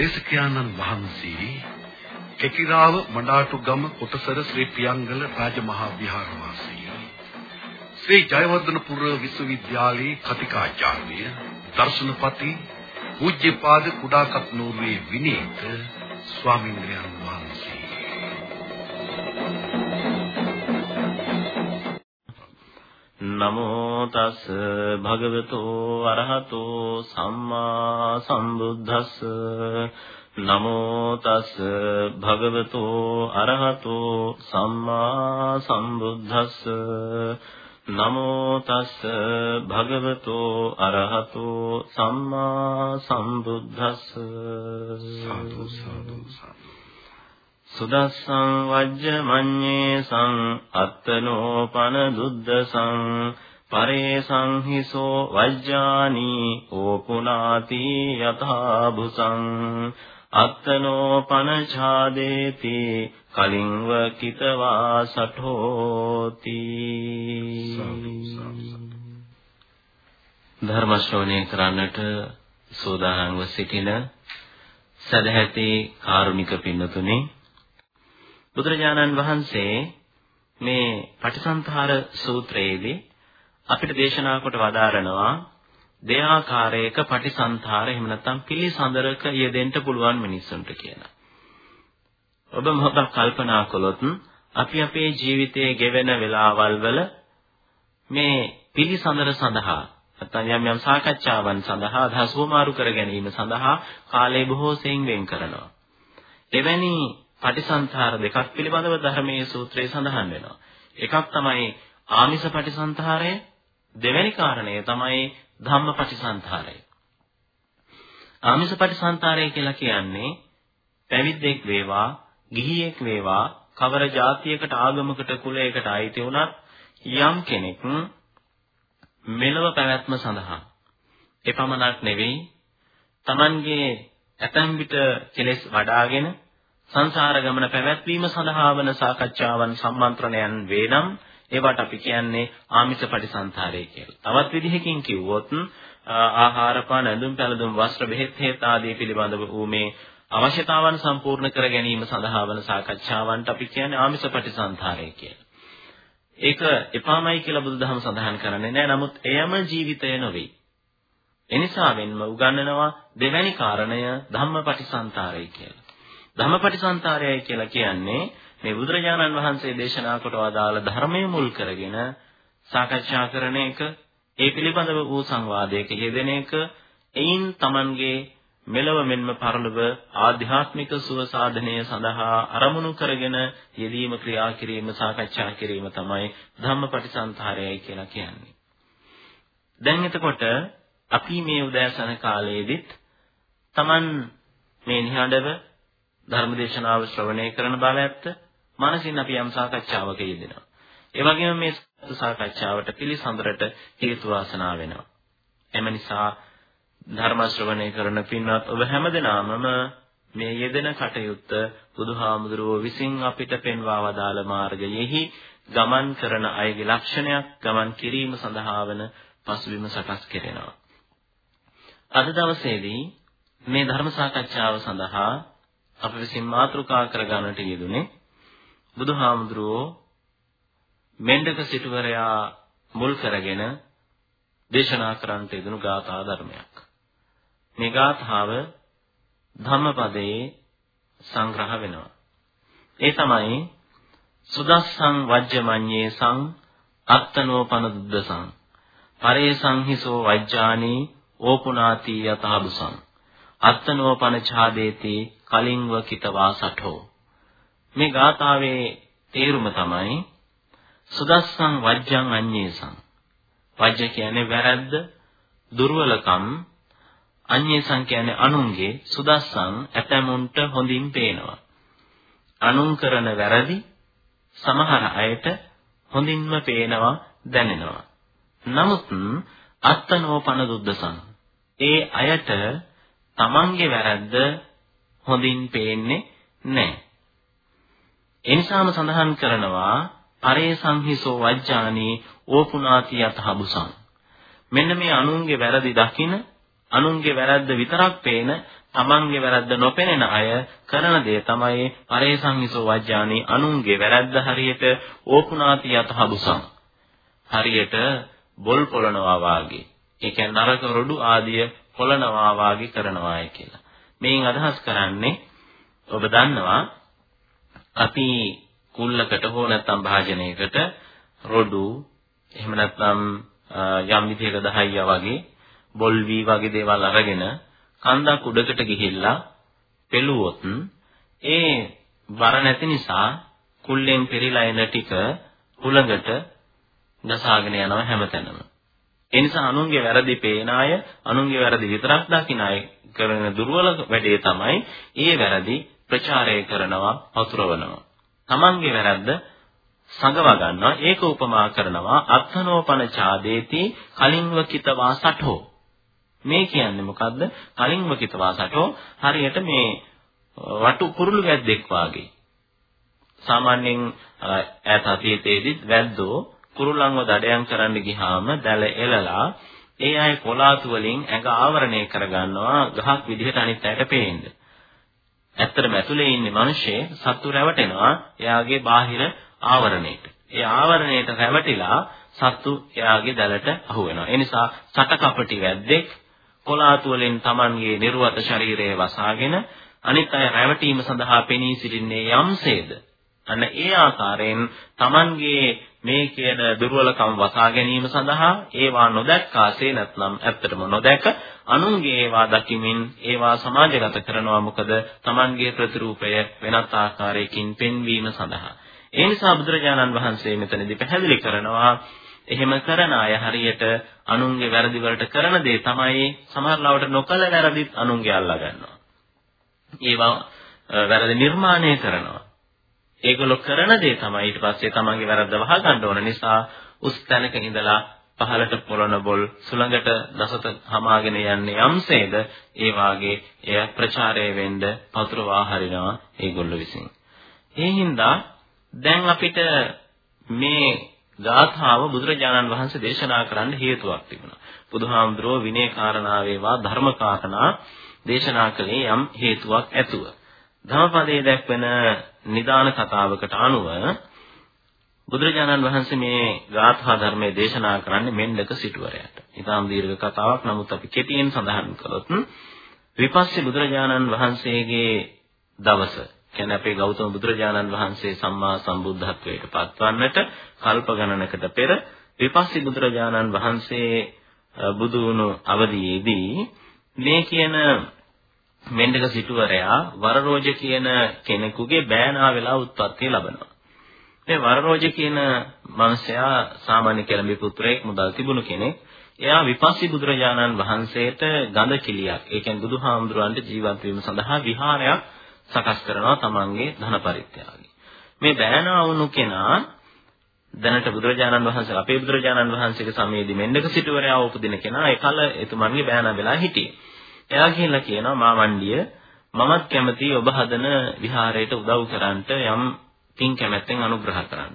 දේශකයන්න් වහන්සේ කෙකිරාව මඩාටුගම කොටසර ශ්‍රී පියංගල රාජමහා විහාරවාසී ශ්‍රී ජයවර්ධනපුර විශ්වවිද්‍යාලයේ කතිකාචාර්ය දර්ශනපති පූජ්‍යපාද කුඩාකත් නූරුවේ විනීත ස්වාමීන් වහන්සේ. නමෝ තස් භගවතෝ අරහතෝ සම්මා සම්බුද්දස්ස. නමෝ තස් භගවතෝ අරහතෝ සම්මා සම්බුද්දස්ස. නමෝ තස් භගවතෝ අරහතෝ සම්මා සම්බුද්දස්ස. සාදු සාදු සාදු. සුදස්සං වජ්ජමඤ්ඤේ සං අත්තනෝපන දුද්දසං පරේසං හිසෝ වජ්ජානි ඕපුනාති යථා බුසං අත්තනෝපන ඡාදේති කලින්ව කිතවා සඨෝති ධර්ම ශ්‍රවණය කරන්නට සෝදානම්ව සිටින සදැහැති කාරුණික පින්නතුනේ බුදුරජාණන් වහන්සේ මේ පටිසන්තහාර සූත්‍රයේදී අපිට දේශනා කොට වදාරනවා දෙආකාරයක පටිසන්තහාර එහෙම නැත්නම් පිළිසඳරක යෙදෙන්න පුළුවන් මිනිස්සුන්ට කියලා. ඔබ මොහොතක් කල්පනා කළොත් අපි අපේ ජීවිතයේ ගෙවෙන වෙලාවල් වල මේ පිළිසඳර සඳහා නැත්නම් යම් යම් සාකච්ඡාවන් සඳහා අදහස් වමාරු කර ගැනීම සඳහා කාලය බොහෝ සෙයින් වෙන් කරනවා. එවැනි පටිසන්තහාර දෙකක් පිළිබඳව ධර්මයේ සූත්‍රයේ සඳහන් වෙනවා. එකක් තමයි ආමිෂ පටිසන්තහාරය, දෙවැනි කාරණය තමයි ධම්ම පටිසන්තහාරය. ආමිෂ පටිසන්තහාරය කියලා කියන්නේ පැවිද්දෙක් වේවා, ගිහියෙක් වේවා, කවර જાතියකට ආගමකට කුලයකට අයිති වුණත් යම් කෙනෙක් මෙලව පැවැත්ම සඳහා එපමණක් නෙවෙයි Tamanගේ ඇතැම් විට කෙලෙස් වඩාගෙන සංසාර ගමන පැවැත්වීම සඳහා වන සාකච්ඡාවන් සම්මන්ත්‍රණයන් වේනම් ඒවට අපි කියන්නේ ආමිෂ පරිසංතාරය කියලා. තවත් විදිහකින් කිව්වොත් ආහාර පාන ඇඳුම් පැළඳුම් වස්ත්‍ර බෙහෙත් හේත් ආදී පිළිබඳව වූ මේ අවශ්‍යතාවන් සම්පූර්ණ කර ගැනීම සඳහා වන සාකච්ඡාවන්ට අපි කියන්නේ ආමිෂ පරිසංතාරය කියලා. ඒක එපාමයි කියලා බුදුදහම සඳහන් කරන්නේ නැහැ. නමුත් එයම ජීවිතය නොවේ. එනිසා වෙන්ම උගන්වනවා දෙවැනි කාරණය ධම්මපටිසංතාරය කියලා. ධම්මපටිසන්තරයයි කියලා කියන්නේ මේ බුදුරජාණන් වහන්සේ දේශනා කොට වදාළ ධර්මයේ මුල් කරගෙන සාකච්ඡා කරන එක, ඒ පිළිබඳව වූ සංවාදයක යෙදෙන එක, එයින් Tamanගේ මෙලව මෙන්ම පරලොව ආධ්‍යාත්මික සුව සාධනය සඳහා අරමුණු කරගෙන යෙදීම ක්‍රියා කිරීම සාකච්ඡා කිරීම තමයි ධම්මපටිසන්තරයයි කියලා කියන්නේ. දැන් එතකොට අපි මේ උදෑසන කාලයේදීත් Taman මේ නිහඬව ධර්මදේශනාව ශ්‍රවණය කරන බව ඇත්ත. මානසින් අපි යම් සාකච්ඡාවක යෙදෙනවා. ඒ වගේම මේ සාකච්ඡාවට පිළිසඳරට හේතු වාසනා වෙනවා. එම නිසා ධර්ම ශ්‍රවණය කරන පින්වත් ඔබ හැමදෙනාමම මේ යෙදෙන කටයුත්ත බුදුහාමුදුරුවෝ විසින් අපිට පෙන්වා වදාළ මාර්ගයෙහි ගමන් කරන අයගේ ලක්ෂණයක් ගමන් කිරීම සඳහා වන පසුබිම සකස් කෙරෙනවා. අද දවසේදී මේ ධර්ම සාකච්ඡාව සඳහා අප විසින් මාතෘකා කරගන්නට යෙදුනේ බුදුහාමුදුරුවෝ මෙණ්ඩක සිටුවරයා මුල් කරගෙන දේශනා කරන්නට යෙදුණු ගාථා ධර්මයක්. මේ ගාථාව ධම්මපදයේ සංග්‍රහ වෙනවා. ඒ තමයි සුදස්සං වජ්ජමඤ්ඤේ සං අත්තනෝපන දුද්දසං පරේසං හිසෝ වජ්ජානී ඕපුනාති යතහබුසං අත්තනෝපන ඡාදේති කලින්ව කිතවා සඨෝ මේ ගාථාවේ තේරුම තමයි සුදස්සං වජ්ජං අඤ්ඤේසං. වජ්ජ කියන්නේ වැරද්ද දුර්වලකම්. අඤ්ඤේසං කියන්නේ අනුන්ගේ සුදස්සං ඇතැමුන්ට හොඳින් පේනවා. අනුන් කරන වැරදි සමහර අයට හොඳින්ම පේනවා දැනෙනවා. නමුත් අත්තනෝපන දුද්දසං ඒ අයට තමන්ගේ වැරද්ද හොඳින් පේන්නේ නැහැ. එනිසාම සඳහන් කරනවා පරේ සංහිසෝ වජ්ජානී ඕපුනාති යතහබුසං. මෙන්න මේ අනුන්ගේ වැරදි දකින අනුන්ගේ වැරද්ද විතරක් පේන තමන්ගේ වැරද්ද නොපෙනෙන අය කරන දේ තමයි පරේසංහිසෝ වජ්ජානි අනුන්ගේ වැරද්ද හරියට ඕපුනාති යතහබුසං හරියට බොල් පොළනවා වාගේ ඒ කියන්නේ නරක රොඩු ආදිය පොළනවා වාගේ කරනවායි කියලා. මේන් අදහස් කරන්නේ ඔබ දන්නවා අපි කුල්ලකට හෝ නැත්නම් භාජනයකට රොඩු එහෙම නැත්නම් යම් විදිහක දහයියා වගේ බොල් වී වගේ දේවල් අරගෙන කන්දක් උඩකට ගිහිල්ලා පෙළුවොත් ඒ වර නැති නිසා කුල්ලෙන් පෙරිලා එන ටික හුලඟට ගසාගෙන යනවා හැමතැනම. ඒ නිසා අනුන්ගේ වැරදි පේන අය, අනුන්ගේ වැරදි විතරක් දකින අය කරන දුර්වල වැඩේ තමයි ඒ වැරදි ප්‍රචාරය කරනවා, පතුරවනවා. තමන්ගේ වැරද්ද සංගවා ගන්නවා ඒක උපමා කරනවා අත්ථනෝපන ඡාදේති කලින්වකිතවා සඨෝ මේ කියන්නේ මොකද්ද? කලින්වකිතවා සඨෝ හරියට මේ වටු කුරුළු වැද්දෙක් වාගේ. සාමාන්‍යයෙන් ඈත අතීතයේදී වැද්දෝ කුරුල්ලන්ව දඩයන් කරන්න ගියාම දැල එලලා ඒ අය කොලාතු වලින් ඇඟ ආවරණය කරගන්නවා ගහක් විදිහට අනිත් අයට පේන්න. ඇත්තටම ඇතුලේ ඉන්නේ මිනිස්සේ සත්තු රැවටෙනවා එයාගේ බාහිර ආවරණයට. ඒ ආවරණයට රැවටිලා සත්තු එයාගේ දැලට අහු වෙනවා. ඒ නිසා සටකපටි වැද්දෙක් කොලාතු වලින් Tamanගේ නිර්වත ශරීරය වසාගෙන අනිත් අය රැවටීම සඳහා පෙනී සිටින්නේ යම්සේද අන්න ඒ ආකාරයෙන් Tamanගේ මේ කියන දුර්වලකම් වසා ගැනීම සඳහා ඒවා නොදැක්කාසේ නැත්නම් ඇත්තටම නොදැක අනුන්ගේ ඒවා දකිමින් ඒවා සමාජගත කරනවා මොකද Tamanගේ ප්‍රතිරූපය වෙනත් ආකාරයකින් පෙන්වීම සඳහා ඒ නිසා බුදුරජාණන් වහන්සේ මෙතනදී පැහැදිලි කරනවා එහෙම කරන අය හරියට අනුන්ගේ වැරදි වලට කරන දේ තමයි සමහරවිට නොකල වැරදිත් අනුන්ගේ අල්ලා ගන්නවා. ඒවා වැරදි නිර්මාණය කරනවා. ඒගොල්ලෝ කරන දේ තමයි ඊට පස්සේ තමන්ගේ වැරද්ද වහ ගන්න ඕන නිසා උස් තැනක ඉඳලා පහළට පොළොන බොල් සුළඟට දසත හමාගෙන යන්නේ යම්සේද ඒ වාගේ එය ප්‍රචාරය වෙන්න පතුරවා හරිනවා ඒගොල්ලෝ විසින්. ඒ හින්දා දැන් අපිට මේ ගාථාව බුදුරජාණන් වහන්සේ දේශනා කරන්න හේතුවක් තිබුණා. බුදුහාමුදුරුව විනය කාරණාවේවා ධර්ම කාරණා දේශනා කළේ යම් හේතුවක් ඇතුව. ධම්මපදයේ දැක්වෙන නිදාන කතාවකට අනුව බුදුරජාණන් වහන්සේ මේ ගාථා ධර්මයේ දේශනා කරන්නේ මෙණ්ඩක සිටුවරයට. ඊටාම් දීර්ඝ කතාවක් නමුත් අපි කෙටියෙන් සඳහන් කළොත් විපස්සී බුදුරජාණන් වහන්සේගේ දවස කියන්නේ අපේ ගෞතම බුදුරජාණන් වහන්සේ සම්මා සම්බුද්ධත්වයට පත්වන්නට කල්ප ගණනකට පෙර විපස්සී බුදුරජාණන් වහන්සේ බුදු වුණු අවදියේදී මේ කියන මෙණ්ඩක සිටුවරයා වරරෝජ කියන කෙනෙකුගේ බෑනා වෙලා උත්පත්ති ලබනවා. මේ වරරෝජ කියන මනුස්සයා සාමාන්‍ය කෙළඹි පුත්‍රයෙක් මුදල් තිබුණු කෙනෙක්. එයා විපස්සී බුදුරජාණන් වහන්සේට ගඳ කිලියක්, ඒ කියන්නේ බුදුහාමුදුරන්ට ජීවත් වීම සඳහා විහාරයක් සකස් කරනවා තමන්ගේ ධන පරිත්‍යාගය. මේ බෑනා වුණු කෙනා දැනට බුදුරජාණන් වහන්සේ අපේ බුදුරජාණන් වහන්සේගේ සමයේදී මෙන්නක සිටුවරයා උපදින කෙනා ඒකල එතුමන්ගේ බෑනා වෙලා හිටියේ. එයා කියලා කියනවා මාමණ්ඩිය මමත් කැමති ඔබ හදන විහාරයට උදව් කරන්නට යම් පින් කැමැත්තෙන් අනුග්‍රහ කරන්න.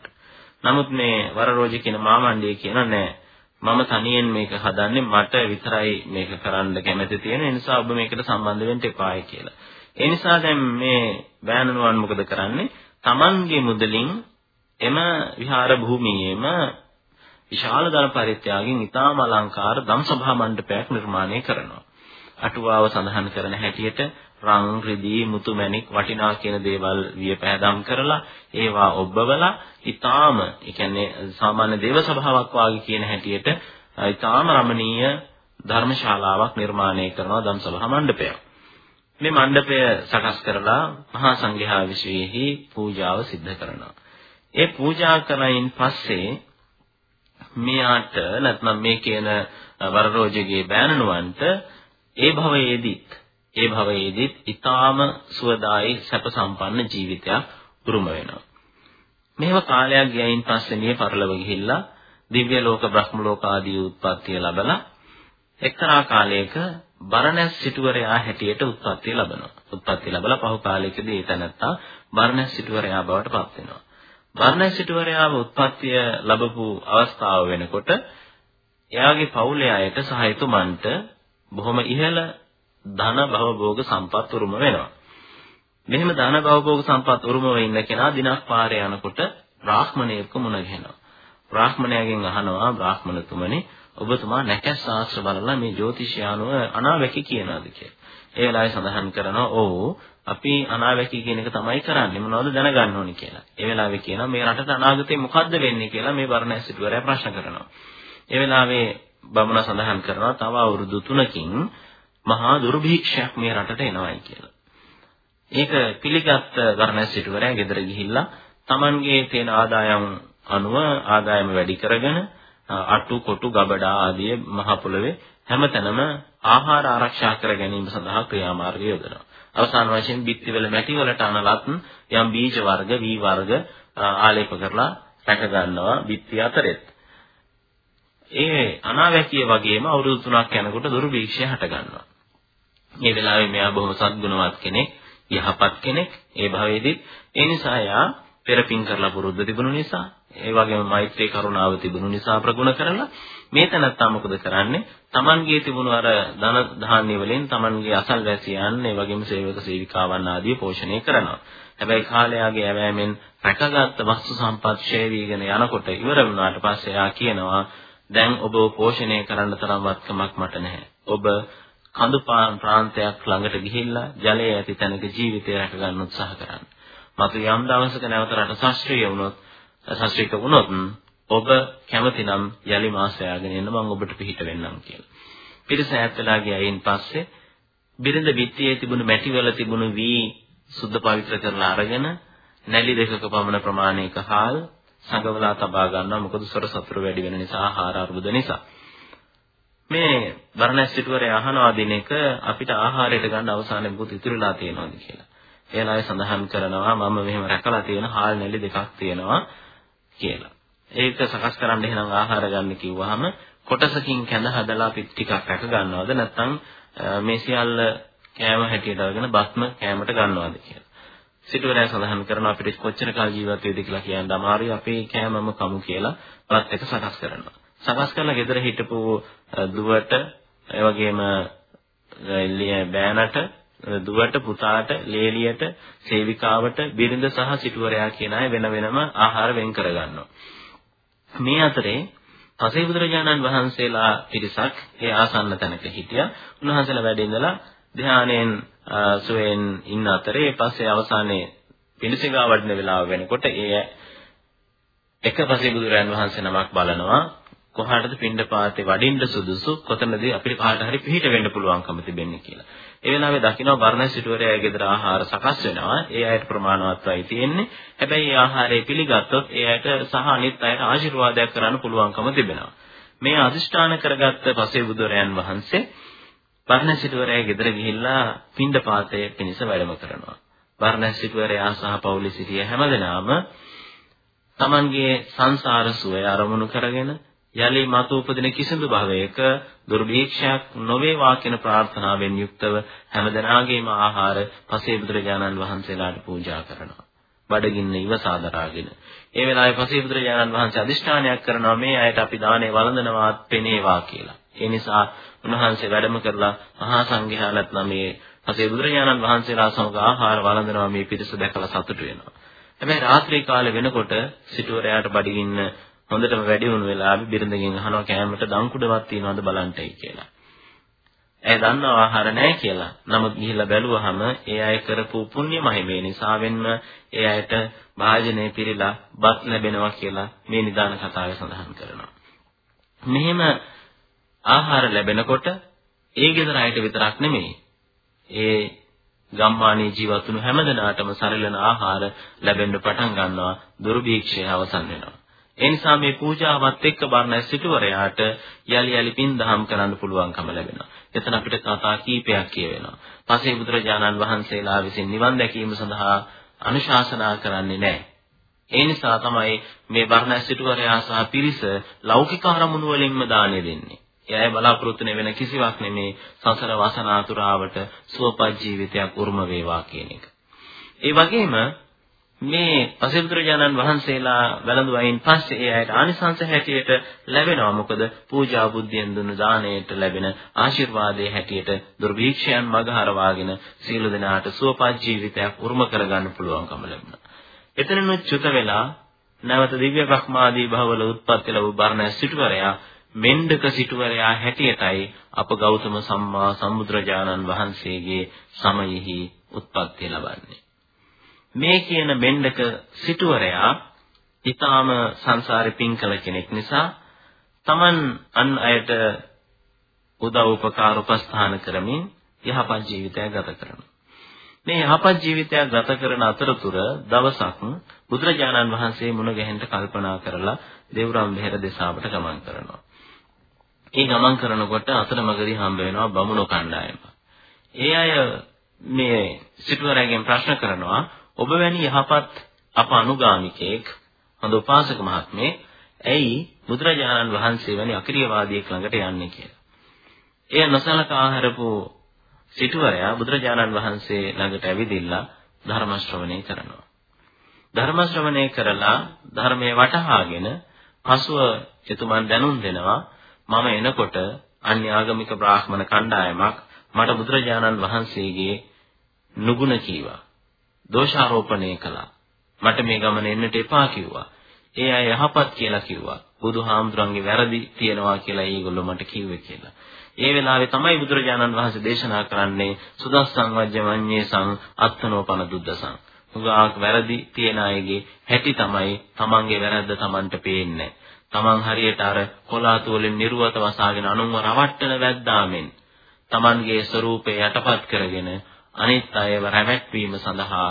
නමුත් මේ වරරෝජි කියන මාමණ්ඩිය කියන නෑ මම තනියෙන් මේක හදන්නේ මට විතරයි මේක කරන්න කැමැති තියෙන නිසා ඔබ මේකට සම්බන්ධ වෙන්න එපායි කියලා. ඒ නිසා දැන් මේ බෑනනුවන් මොකද කරන්නේ? Tamange මුදලින් එම විහාර භූමියේම විශාල ධන පරිත්‍යාගයෙන් ඊටාම අලංකාර ධම්සභා මණ්ඩපයක් නිර්මාණය කරනවා. අටුවාව සඳහන් කරන හැටියට රන් රිදී මුතු මැණික් වටිනා කියන දේවල් වියපෑදම් කරලා ඒවා ඔබවලා ඊටාම ඒ කියන්නේ සාමාන්‍ය දේව සභාවක් වාගේ කියන හැටියට ඊටාම රමණීය ධර්මශාලාවක් නිර්මාණය කරනවා ධම්සභා මණ්ඩපයක්. මේ මණ්ඩපය සකස් කරලා මහා සංඝයා විශ්වයේහි පූජාව සිද්ධ කරනවා. ඒ පූජා කරයින් පස්සේ මෙයාට නැත්නම් මේ කියන වරරෝජගේ බෑනනුවන්ට ඒ භවයේදීත් ඒ භවයේදීත් ඊටාම සුවදායි සැප සම්පන්න ජීවිතයක් උරුම වෙනවා. මේව කාලයක් ගියයින් පස්සේ නිය පරලව ගිහිල්ලා දිව්‍ය ලෝක බ්‍රහ්ම ලෝක ආදී උත්පත්තිය ලැබලා එක්තරා කාලයක බරණැස් සිටුවරයා හැටියට උත්පත්ති ලැබෙනවා. උත්පත්ති ලැබලා පහු කාලයකදී ඒ තැනත්තා බරණැස් සිටුවරයා බවට පත් වෙනවා. බරණැස් සිටුවරයාව උත්පත්තිය ලැබපු අවස්ථාව වෙනකොට එයාගේ පවුලේ අයට සහ එතුමන්ට බොහොම ඉහළ ධන භව භෝග සම්පත් උරුම වෙනවා. මෙහෙම ධන භව භෝග සම්පත් උරුම වෙන්න කෙනා දිනක් පාරේ යනකොට බ්‍රාහ්මණයෙක්ව මුණ ගැහෙනවා. බ්‍රාහ්මණයාගෙන් අහනවා බ්‍රාහ්මණතුමනි ඔබතුමා නැකස් ශාස්ත්‍ර බලලා මේ ජ්‍යොතිෂයානුව අනාවැකි කියනවාද කියලා. ඒ වෙලාවේ සඳහන් කරනවා ඔව් අපි අනාවැකි කියන එක තමයි කරන්නේ මොනවද දැනගන්න ඕනේ කියලා. ඒ වෙලාවේ කියනවා මේ රටට අනාගතේ මොකද්ද වෙන්නේ කියලා මේ බර්ණැස් සිටුවරයා ප්‍රශ්න කරනවා. ඒ වෙලාවේ බමුණ සඳහන් කරනවා තව අවුරුදු 3කින් මහා දුර්භික්ෂයක් මේ රටට එනවායි කියලා. ඒක පිළිගත් බර්ණැස් සිටුවරයා ගෙදර ගිහිල්ලා Tamanගේ තියෙන ආදායම් අනුව ආදායම වැඩි කරගෙන අටු කොටු ගබඩා ආදී මහ පොළවේ හැමතැනම ආහාර ආරක්ෂා කර ගැනීම සඳහා ක්‍රියාමාර්ග යොදනවා. අවසාන වශයෙන් බිත්තිවල මැටි වලට අනලත් යම් බීජ වර්ග, වී වර්ග ආලේප කරලා රැක ගන්නවා බිත්ති අතරෙත්. ඒ අනාවැකිය වගේම අවුරුදු 3ක් යනකොට දුර්භීක්ෂය හට ගන්නවා. මේ වෙලාවේ මෙයා බොහොම සත්ගුණවත් කෙනෙක්, යහපත් කෙනෙක්. ඒ භවයේදී ඒ නිසා යා පෙරපින් කරලා පුරුද්ද තිබුණු නිසා ඒ වගේම මෛත්‍රී කරුණාව තිබුණු නිසා ප්‍රගුණ කරලා මේ තැනත්තා මොකද කරන්නේ? Tamanගේ තිබුණු අර ධන ධාන්‍ය වලින් Tamanගේ අසල්වැසියන් ඒ වගේම සේවක සේවිකාවන් ආදී පෝෂණය කරනවා. හැබැයි කාලයාගේ ඇවෑමෙන් රැකගත් වස්තු සම්පත් ෂේ වීගෙන යනකොට ඉවර වුණාට පස්සේ යා කියනවා දැන් ඔබ පෝෂණය කරන්න තරම් වත්කමක් මට නැහැ. ඔබ කඳුපාන් ප්‍රාන්තයක් ළඟට ගිහිල්ලා ජලයේ ඇති තැනක ජීවිතය රැක ගන්න උත්සාහ කරන්න. මතු යම් දවසක නැවත රට ශාස්ත්‍රීය වුණොත් ශාස්ත්‍රීක වුණොත් ඔබ කැමතිනම් යලි මාසයාගෙන එන්න මම ඔබට පිහිට වෙන්නම් කියලා. පිරිස ඈත් වෙලා ගියයින් පස්සේ බිරිඳ පිටියේ තිබුණු මැටිවල තිබුණු වී සුද්ධ පවිත්‍ර කරලා අරගෙන නැලි දෙකක පමණ ප්‍රමාණයක හාල් සංගවලා තබා ගන්නවා මොකද සොර සතුරු වැඩි වෙන නිසා ආහාර අර්බුද නිසා. මේ වර්ණස් සිටුවරේ අහනවා දින එක අපිට ආහාරයට ගන්න අවසානයේ මොකද ඉතුරුලා තියෙනවද කියලා. එයාලා සඳහන් කරනවා මම මෙහෙම රැකලා තියෙන හාල් නැලි දෙකක් තියෙනවා කියලා. ඒක සකස් කරන්න එහෙනම් ආහාර ගන්න කිව්වහම කොටසකින් කැඳ හදලා අපි ටිකක් රැක ගන්නවද නැත්නම් මේ සියල්ල කෑම හැටියට අරගෙන බස්ම කෑමට ගන්නවද කියලා. සිටුවරයා සඳහන් කරනවා අපිට කොච්චර කාල ජීවත් වෙයිද කියලා කියන්න අමාරුයි අපි කෑමම කමු කියලා පළත් එක සකස් කරනවා. සකස් කරලා ගෙදර හිටපු දුවට ඒ වගේම බෑනට දුවට පුතාට ලේලියට සේවිකාවට බිරිඳ සහ සිටුවරයා කියන අය වෙන වෙනම ආහාර වෙන් කරගන්නවා. මේ අතරේ පසේ බුදුරජාණන් වහන්සේලා පිරිසක් ඒ ආසන්න තැනක හිටියා. උන්වහන්සේලා වැඩ ඉඳලා ධානයෙන් සුවෙන් ඉන්න අතරේ පස්සේ අවසානයේ පිළිසිඟා වඩන වෙලාව වෙනකොට ඒ එක පසේ බුදුරජාණන් වහන්සේ නමක් බලනවා කොහාටද පින්ඩපාතේ වඩින්න සුදුසු කොතනද අපිට කාට හරි පිහිට වෙන්න පුළුවන්කම තිබෙන්නේ කියලා. ඒ වෙලාවේ දකින්න බර්ණස් සිටුවරයා ගෙදර ආහාර සකස් වෙනවා. ඒ අයට ප්‍රමාණවත්වයි තියෙන්නේ. හැබැයි ඒ ආහාරය පිළිගත්තොත් ඒ අයට සහ අනිත් අයට ආශිර්වාදයක් කරන්න පුළුවන්කම තිබෙනවා. මේ අදිෂ්ඨාන කරගත්ත පසේ බුදුරයන් වහන්සේ බර්ණස් සිටුවරයා ගෙදර ගිහිල්ලා පින්ඩපාතයේ පිණිස වැඩම කරනවා. බර්ණස් සිටුවරයා සහ පවුලේ සිටිය හැමදෙනාම තමන්ගේ සංසාර සුවය අරමුණු කරගෙන යලි මතු උපදින කිසිදු භවයක දුර්භීක්ෂයක් නොවේවා කියන ප්‍රාර්ථනාවෙන් යුක්තව හැමදෙනාගේම ආහාර පසේ බුදුරජාණන් වහන්සේලාට පූජා කරනවා. බඩගින්න ඉවසා දරාගෙන. ඒ වෙලාවේ පසේ බුදුරජාණන් වහන්සේ අදිෂ්ඨානයක් කරනවා මේ අයට අපි දානේ වළඳනවාත් පෙනේවා කියලා. ඒ නිසා උන්වහන්සේ වැඩම කරලා මහා සංඝයාලත් මේ පසේ බුදුරජාණන් වහන්සේලා සමග ආහාර වළඳනවා මේ පිරිස දැකලා සතුටු වෙනවා. හැබැයි රාත්‍රී කාලේ වෙනකොට සිටුවරයාට බඩගින්න හොඳටම වැඩි වුණු වෙලාවේ බිරිඳගෙන් අහනවා කෑමට දම්කුඩවත් තියනවද බලන්ටයි කියලා. ඇය දන්නවා ආහාර නැහැ කියලා. නමුත් ගිහිල්ලා බැලුවහම ඒ අය කරපු පුණ්‍ය මහිමේ නිසාවෙන්ම ඒ අයට භාජනය පිරීලා බත් ලැබෙනවා කියලා මේ නිදාන කතාවේ සඳහන් කරනවා. මෙහෙම ආහාර ලැබෙනකොට ඒ ගෙදර අයට විතරක් නෙමෙයි. ඒ ගම්මානයේ ජීවත් වුණු හැමදෙනාටම සරලන ආහාර ලැබෙන්න පටන් ගන්නවා දුර්භීක්ෂය අවසන් වෙනවා. ඒ නිසා මේ පූජාවත් එක්ක බර්ණැස් සිටුවරයාට යලි යලි පින් දහම් කරන්න පුළුවන්කම ලැබෙනවා. එතන අපිට කතා කීපයක් කියවෙනවා. පසේ බුදුරජාණන් වහන්සේලා විසින් නිවන් දැකීම සඳහා අනුශාසනා කරන්නේ නැහැ. ඒ නිසා තමයි මේ බර්ණැස් සිටුවරයා සහ පිරිස ලෞකික අරමුණු වලින්ම දාණය දෙන්නේ. එයයි බලාපොරොත්තු වෙන කිසිවක් නෙමේ සසර වසනාතුරාවට සුවපත් ජීවිතයක් උරුම වේවා කියන එක. ඒ වගේම මේ පසේබුදුරජාණන් වහන්සේලා වැළඳු වයින් පස්සේ ඒ අයට ආනිසංස හැටියට ලැබෙනවා. මොකද පූජා බුද්ධියෙන් දුන්නු දාණයට ලැබෙන ආශිර්වාදයේ හැටියට දුර්භීක්ෂයන් මගහරවාගෙන සීල දනාට සුවපත් ජීවිතයක් උරුම කරගන්න පුළුවන්කම ලැබුණා. එතනනුත් චුත වෙලා නැවත දිව්‍ය බ්‍රහ්මාදී භවවල උත්පත්ති ලැබු බර්ණස් සිටුවරයා මෙණ්ඩක සිටුවරයා හැටියටයි අප ගෞතම සම්මා සම්බුදුරජාණන් වහන්සේගේ සමයෙහි උත්පත්ති ලබන්නේ. මේ කියන මෙණ්ඩක සිටුවරයා ඊටාම සංසාරේ පිංකල කෙනෙක් නිසා Taman අන් අයට උදව් උපකාර උපස්ථාන කරමින් යහපත් ජීවිතයක් ගත කරනවා. මේ යහපත් ජීවිතයක් ගත කරන අතරතුර දවසක් බුදුරජාණන් වහන්සේ මුණ ගැහෙන්න කල්පනා කරලා දේවරම් බෙහෙර දෙසාවට ගමන් කරනවා. ඒ ගමන් කරනකොට අතරමඟදී හම්බ වෙනවා බමුණු කණ්ඩායම. ඒ අය මේ සිටුවරයන්ගෙන් ප්‍රශ්න කරනවා ඔබ වැනි යහපත් අප අනුගාමිකයෙක් හොඳ උපාසක මහත්මේ ඇයි බුදුරජාණන් වහන්සේ වැනි අක්‍රියවාදියෙක් ළඟට යන්නේ කියලා. එය නොසලකා හරපු සිටුවරයා බුදුරජාණන් වහන්සේ ළඟට ඇවිදිලා ධර්ම ශ්‍රවණය කරනවා. ධර්ම ශ්‍රවණය කරලා ධර්මයේ වටහාගෙන පසුව එතුමන් දැනුම් දෙනවා මම එනකොට අන්‍ය ආගමික බ්‍රාහ්මණ කණ්ඩායමක් මට බුදුරජාණන් වහන්සේගේ නුගුණ කීවා. දෝෂාරෝපණය කළා. මට මේ ගමන එන්නට එපා කිව්වා. ඒ අය යහපත් කියලා කිව්වා. බුදුහාමුදුරන්ගේ වැරදි තියනවා කියලා ඒගොල්ලෝ මට කිව්වේ කියලා. ඒ වෙලාවේ තමයි බුදුරජාණන් වහන්සේ දේශනා කරන්නේ සුදස්සං වජ්ජමඤ්ඤේසං අත්තනෝපන දුද්දසං. උගාක් වැරදි තියන අයගේ හැටි තමයි තමන්ගේ වැරද්ද තමන්ට පේන්නේ. තමන් හරියට අර කොලාතු වලින් නිර්වත වසාගෙන අනුන්ව රවට්ටන වැද්දාමෙන් තමන්ගේ ස්වરૂපය යටපත් කරගෙන අනිත් අයව රැවැට්වීම සඳහා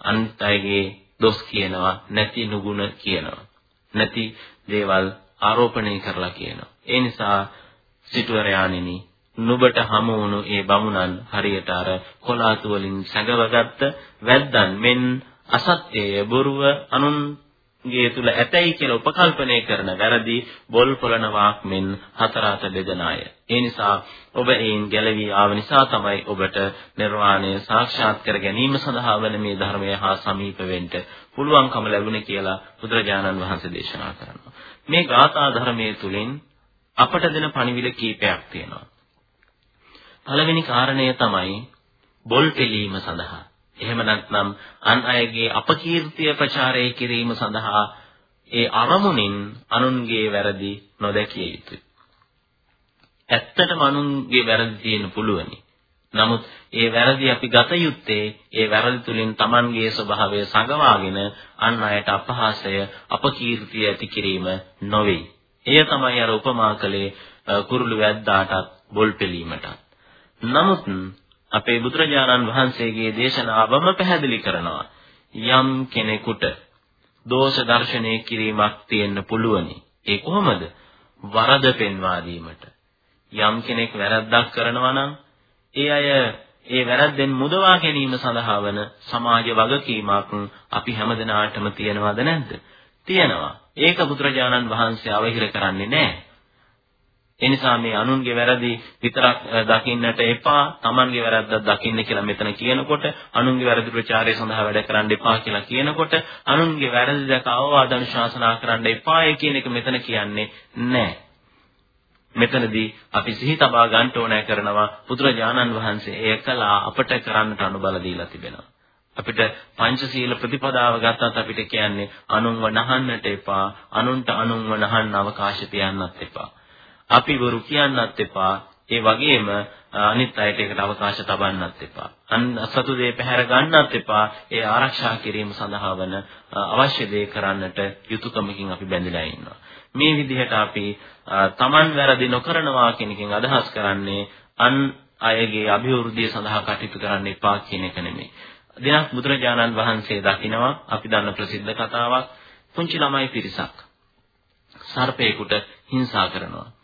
අනිත් අයගේ දොස් කියනවා නැති නුගුණ කියනවා නැති දේවල් ආරෝපණය කරලා කියනවා. ඒ නිසා සිටුවරයාණෙනි නුඹට හමු වුණු ඒ බමුණන් හරියට අර කොලාතු වලින් සැඟවගත්ත වැද්දන් මෙන් අසත්‍යය බොරුව අනුන් ගේ තුල ඇතැයි කියලා උපකල්පනය කරන වැරදි බොල් පොළනවාක් මෙන් හතරාත බෙදන අය. ඒ නිසා ඔබ එයින් ගැලවී ආව නිසා තමයි ඔබට නිර්වාණය සාක්ෂාත් කර ගැනීම සඳහා වන මේ ධර්මය හා සමීප වෙන්න පුළුවන්කම ලැබුණේ කියලා බුදුරජාණන් වහන්සේ දේශනා කරනවා. මේ ගාථා ධර්මයේ තුලින් අපට දෙන පණිවිඩ කීපයක් තියෙනවා. පළවෙනි කාරණය තමයි බොල් පිළීම සඳහා එහෙම නැත්නම් අන් අයගේ අපකීර්තිය ප්‍රචාරය කිරීම සඳහා ඒ අරමුණින් අනුන්ගේ වැරදි නොදැකිය යුතුයි. ඇත්තටම අනුන්ගේ වැරදි තියෙන පුළුවනි. නමුත් ඒ වැරදි අපි ගත යුත්තේ ඒ වැරදි තුලින් Tamanගේ ස්වභාවය සඟවාගෙන අන් අයට අපහාසය අපකීර්තිය ඇති කිරීම නොවේ. එය තමයි අර උපමා කළේ කුරුළු වැද්දාටත් බොල් පෙලීමටත්. නමුත් අපේ බුදුරජාණන් වහන්සේගේ දේශනාවම පැහැදිලි කරනවා. යම් කෙනෙකුට දෝෂ දර්ශනය කිරීමක් තියෙන්න පුළුවනි. ඒ කොහොමද? වරද පෙන්වා දීමට. යම් කෙනෙක් වැරද්දක් කරනවා නම් ඒ අය ඒ වැරද්දෙන් මුදවා ගැනීම සඳහා වන සමාජ වගකීමක් අපි හැමදෙනාටම තියෙනවද නැද්ද? තියෙනවා. ඒක බුදුරජාණන් වහන්සේ අවහිර කරන්නේ නැහැ. ඒ නිසා මේ අනුන්ගේ වැරදි විතරක් දකින්නට එපා, Tamanගේ වැරද්දක් දකින්න කියලා මෙතන කියනකොට, අනුන්ගේ වැරදි ප්‍රචාරය සඳහා වැඩ කරන්න එපා කියලා කියනකොට, අනුන්ගේ වැරදි දැක අවවාද අනුශාසනා කරන්න එපායි කියන එක මෙතන කියන්නේ නැහැ. මෙතනදී අපි සිහි තබා ගන්න ඕනෑ කරනවා බුදුරජාණන් වහන්සේ එය කළා අපට කරන්නට අනුබල දීලා තිබෙනවා. අපිට පංචශීල ප්‍රතිපදාව ගත්තත් අපිට කියන්නේ අනුන්ව නහන්නට එපා, අනුන්ට අනුන්ව නහන්න අවකාශ තියන්නත් එපා. අපි බොරු කියන්නත් එපා. ඒ වගේම අනිත් අයට ඒකට අවකාශ තබන්නත් එපා. අන් සතු දේ පැහැර ගන්නත් එපා. ඒ ආරක්ෂා කිරීම සඳහා වන අවශ්‍ය දේ කරන්නට යුතුයකමකින් අපි බැඳලා ඉන්නවා. මේ විදිහට අපි Taman වැරදි නොකරනවා කියන එකෙන් අදහස් කරන්නේ අන් අයගේ අභිවෘද්ධිය සඳහා කටයුතු කරන්න එපා කියන එක නෙමෙයි. දිනක් බුදුරජාණන් වහන්සේ දකිනවා අපි දන්න ප්‍රසිද්ධ කතාවක් පුංචි ළමයි පිරිසක් සර්පේකට හිංසා කරනවා.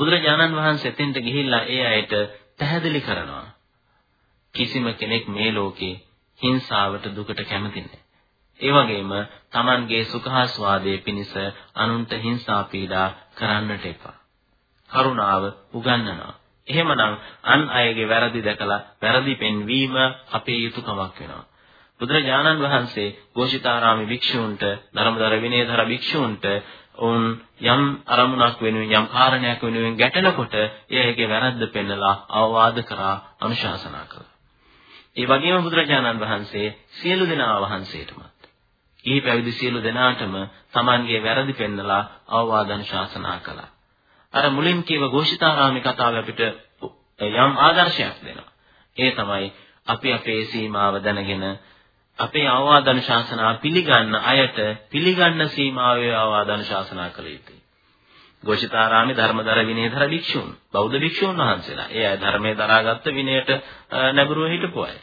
බුදුරජාණන් වහන්සේ එතෙන්ට ගිහිල්ලා ඒ අයට පැහැදිලි කරනවා. කිසිම කෙනෙක් මේ ලෝකේ හිංසාවට දුකට කැමති නැහැ. ඒ වගේම Tamanගේ සුඛාස්වාදයේ පිණිස අනුන්ට හිංසා පීඩා කරන්නට එපා. කරුණාව උගන්වනවා. එහෙමනම් අන් අයගේ වැරදි දැකලා වැරදි පෙන්වීම අපේ යුතුයකමක් වෙනවා. බුදුරජාණන් වහන්සේ ഘോഷිතාරාමේ භික්ෂූන්ට ධර්මදර විනයධර භික්ෂූන්ට උන් යම් අරමුණක් වෙනුවෙන් යම් කාරණයක් වෙනුවෙන් ගැටෙනකොට එයගේ වැරද්ද පෙන්නලා අවවාද කරා අනුශාසනා කළා. ඒ වගේම බුදුරජාණන් වහන්සේ සියලු දෙනා වහන්සේටමත් ඊ පැවිදි සියලු දෙනාටම Tamanගේ වැරදි පෙන්නලා අවවාද අනුශාසනා කළා. අර මුලින් කියව ഘോഷිතාරාමේ කතාව අපිට යම් ආදර්ශයක් දෙනවා. ඒ තමයි අපි අපේ සීමාව දැනගෙන අපේ අවවාද අනුශාසනා පිළිගන්න අයට පිළිගන්න සීමාවේ අවවාද අනුශාසනා කළ යුතුයි. ഘോഷිතාරාමේ ධර්මදර විනයදර භික්ෂූන් බෞද්ධ භික්ෂූන් වහන්සේලා. ඒ අය ධර්මයේ දරාගත්ත විනයට නැඹුරුව හිටපු අය.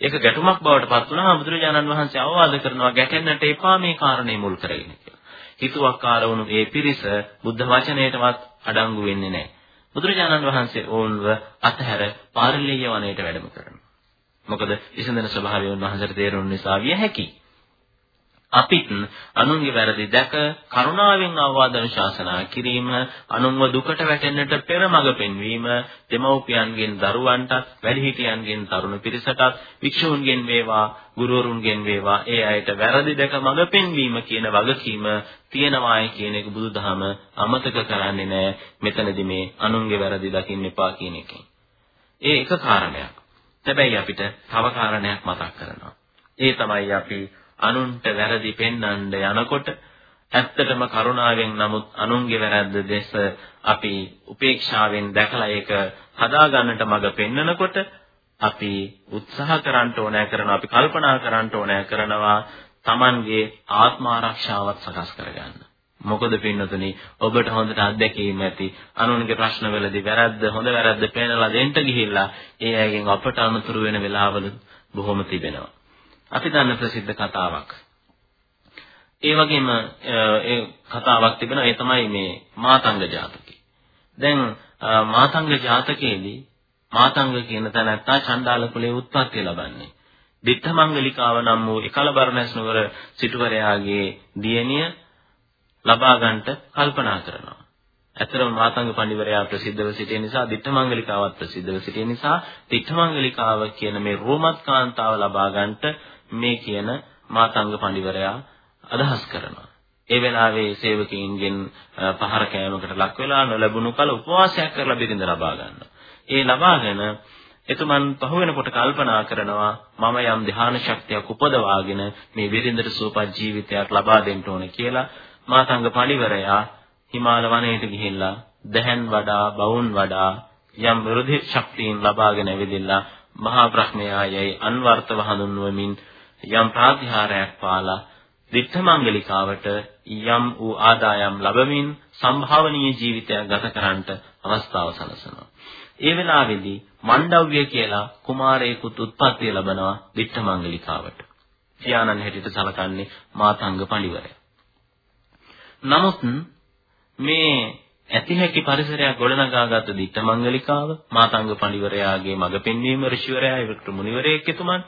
ඒක ගැටුමක් බවට පත් වුණාම බුදුරජාණන් වහන්සේ අවවාද කරනවා ගැටෙන්නට එපා මේ කාරණේ මුල් කරගෙන කියලා. හිතුවක්කාර වුණු ඒ පිරිස බුද්ධ වචනයටවත් අඩංගු වෙන්නේ නැහැ. බුදුරජාණන් වහන්සේ ඕන්ව අතහැර පාරලීය වනයේට වැඩම කරනවා. මොකද විසඳන ස්වභාවය උන්වහන්සේට තේරුණු නිසා විය හැකියි. අපිත් අනුන්ගේ වැරදි දැක කරුණාවෙන් අවවාද අනුශාසනා කිරීම අනුන්ව දුකට වැටෙන්නට පෙර මඟ පෙන්වීම දෙමව්පියන්ගෙන් දරුවන්ටත් වැඩිහිටියන්ගෙන් තරුණ පිරිසටත් වික්ෂූන්ගෙන් වේවා ගුරුවරුන්ගෙන් වේවා ඒ අයට වැරදි දැක මඟ පෙන්වීම කියන වගකීම තියෙනවායි කියන එක බුදුදහම අමතක කරන්නේ නැහැ මෙතනදි මේ අනුන්ගේ වැරදි දකින්න එපා කියන එකෙන්. ඒ එක කාරණයක්. හැබැයි අපිට තව කාරණයක් මතක් කරනවා ඒ තමයි අපි අනුන්ට වැරදි පෙන්වන්න යනකොට ඇත්තටම කරුණාවෙන් නමුත් අනුන්ගේ වැරද්ද දෙස අපි උපේක්ෂාවෙන් දැකලා ඒක හදාගන්නට මඟ පෙන්නකොට අපි උත්සාහ කරන්න ඕනෑ කරනවා අපි කල්පනා කරන්න ඕනෑ කරනවා Tamanගේ ආත්ම ආරක්ෂාවත් සකස් කරගන්න. මොකද පින්නතුනි ඔබට හොඳට අත්දැකීම් ඇති අනුන්ගේ ප්‍රශ්නවලදී වැරද්ද හොඳ වැරද්ද පේනලා දෙන්න ගිහිල්ලා ඒ අයගෙන් අපට අනුතුරු වෙන වෙලාවල බොහොම තිබෙනවා. අපි දන්න ප්‍රසිද්ධ කතාවක්. ඒ වගේම ඒ කතාවක් තිබෙනවා ඒ තමයි මේ මාතංග ජාතකය. දැන් මාතංග ජාතකයේදී මාතංග කියන තැනත්තා චණ්ඩාල කුලයේ උත්පත්ති ලබන්නේ. දිත්තමංගලිකාව නම් වූ එකලබරණැස් නුවර සිටුවරයාගේ දියණිය ලබා ගන්නට කල්පනා කරනවා. ඇතරම මාතංග පඬිවරයා ප්‍රසිද්ධව සිටිය නිසා දිත්තමංගලිකාවත් ප්‍රසිද්ධව සිටිය නිසා දිත්තමංගලිකාව කියන මේ රෝමත් කාන්තාව ලබා ගන්නට මේ කියන මාතංග පඬිවරයා අදහස් කරනවා. ඒ වෙලාවේ සේවකයින්ගෙන් පහර කෑමකට ලක් වෙලා නොලැබුණු කල උපවාසයක් කරලා බිරිඳ ලබා ගන්නවා. ඒ ලබාගෙන එතුමන් පහුවෙනකොට කල්පනා කරනවා මම යම් ධ්‍යාන ශක්තියක් උපදවාගෙන මේ බිරිඳට සුවපත් ජීවිතයක් ලබා දෙන්න ඕන කියලා මාතංග පඬිවරයා හිමාල වනයේට ගිහිල්ලා දැහන් වඩා බවුන් වඩා යම් විරුද්ධ ශක්තියින් ලබාගෙන ඇවිදilla මහා බ්‍රහ්මයායයි අන්වර්ථව හඳුන්වමින් යම් ප්‍රාතිහාරයක් පාලා දිත්තමංගලිකාවට යම් වූ ආදායම් ලැබමින් සම්භාවනීය ජීවිතයක් ගත කරන්නට අවස්ථාව සලසනවා. ඒ වෙලාවේදී මණ්ඩව්‍ය කියලා කුමාරයෙකුත් උත්පත්ති ලැබනවා දිත්තමංගලිකාවට. පියාණන් හැටියට සලකන්නේ මාතංග පඬිවරයා. නමුත් මේ ඇති හැකි පරිසරයක් ගොඩනගාගත් දිත්තමංගලිකාව මාතංග පඬිවරයාගේ මඟ පෙන්වීම ඍෂිවරයා එවිට මුනිවරයෙක් එතුමන්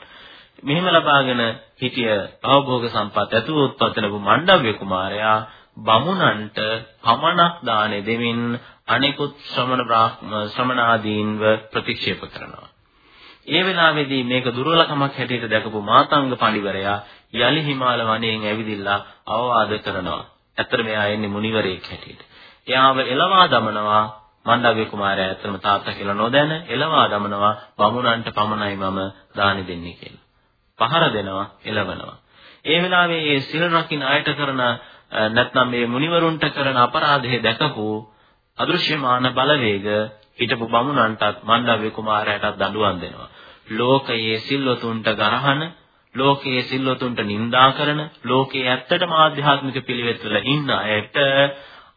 මෙහෙම ලබාගෙන හිටිය අවභෝග සම්පත් ඇතුව උත්පත්ති ලැබු මණ්ඩව්‍ය කුමාරයා බමුණන්ට පමණක් දානෙ දෙමින් අනෙකුත් ශ්‍රමණ ශ්‍රමණාදීන්ව ප්‍රතික්ෂේප කරනවා. ඒ වෙලාවේදී මේක දුර්වලකමක් හැටියට දැකපු මාතංග පඬිවරයා යලි හිමාල වනයෙන් ඇවිදිලා අවවාද කරනවා. ඇත්තට මෙයා එන්නේ මුනිවරයෙක් හැටියට. එයාව එලවා දමනවා මණ්ඩව්‍ය කුමාරයා ඇත්තම තාත්තා කියලා නොදැන එලවා දමනවා බමුණන්ට පමණයි මම දානි දෙන්නේ කියලා. පහර දෙනවා එළවනවා. ඒ වෙලාවේ මේ සිල් රකින්න අයට කරන නැත්නම් මේ මුනිවරුන්ට කරන අපරාධය දැකපු අදෘශ්‍යමාන බලවේග හිටපු බමුණන්ටත් මණ්ඩව්‍ය කුමාරයාටත් දඬුවම් දෙනවා. ලෝකයේ සිල්වතුන්ට ගරහන, ලෝකයේ සිල්වතුන්ට නිඳා කරන, ලෝකයේ ඇත්තටම ආධ්‍යාත්මික පිළිවෙත් වල ඉන්න අයට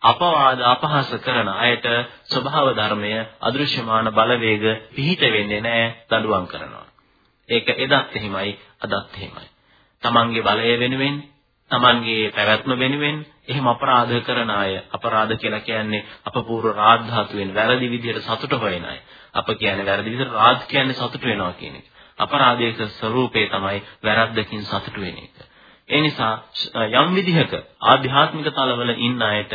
අපවාද අපහාස කරන අයට ස්වභාව ධර්මය අදෘශ්‍යමාන බලවේග පිහිට වෙන්නේ නැහැ දඬුවම් කරනවා. ඒක එදත් එහෙමයි අදත් එහෙමයි. තමන්ගේ බලය වෙනුවෙන්, තමන්ගේ පැවැත්ම වෙනුවෙන් එහෙම අපරාධ කරන අය අපරාධ කියලා කියන්නේ අපපූර්ව රාජධාතුවෙන් වැරදි විදිහට සතුට හොයන අය. අප කියන්නේ වැරදි විදිහට රාජ් කියන්නේ සතුට වෙනවා කියන එක. අපරාධයක ස්වરૂපය තමයි වැරද්දකින් සතුටු වෙන එක. ඒ නිසා යම් විදිහක ආධ්‍යාත්මික තලවල ඉන්න අයට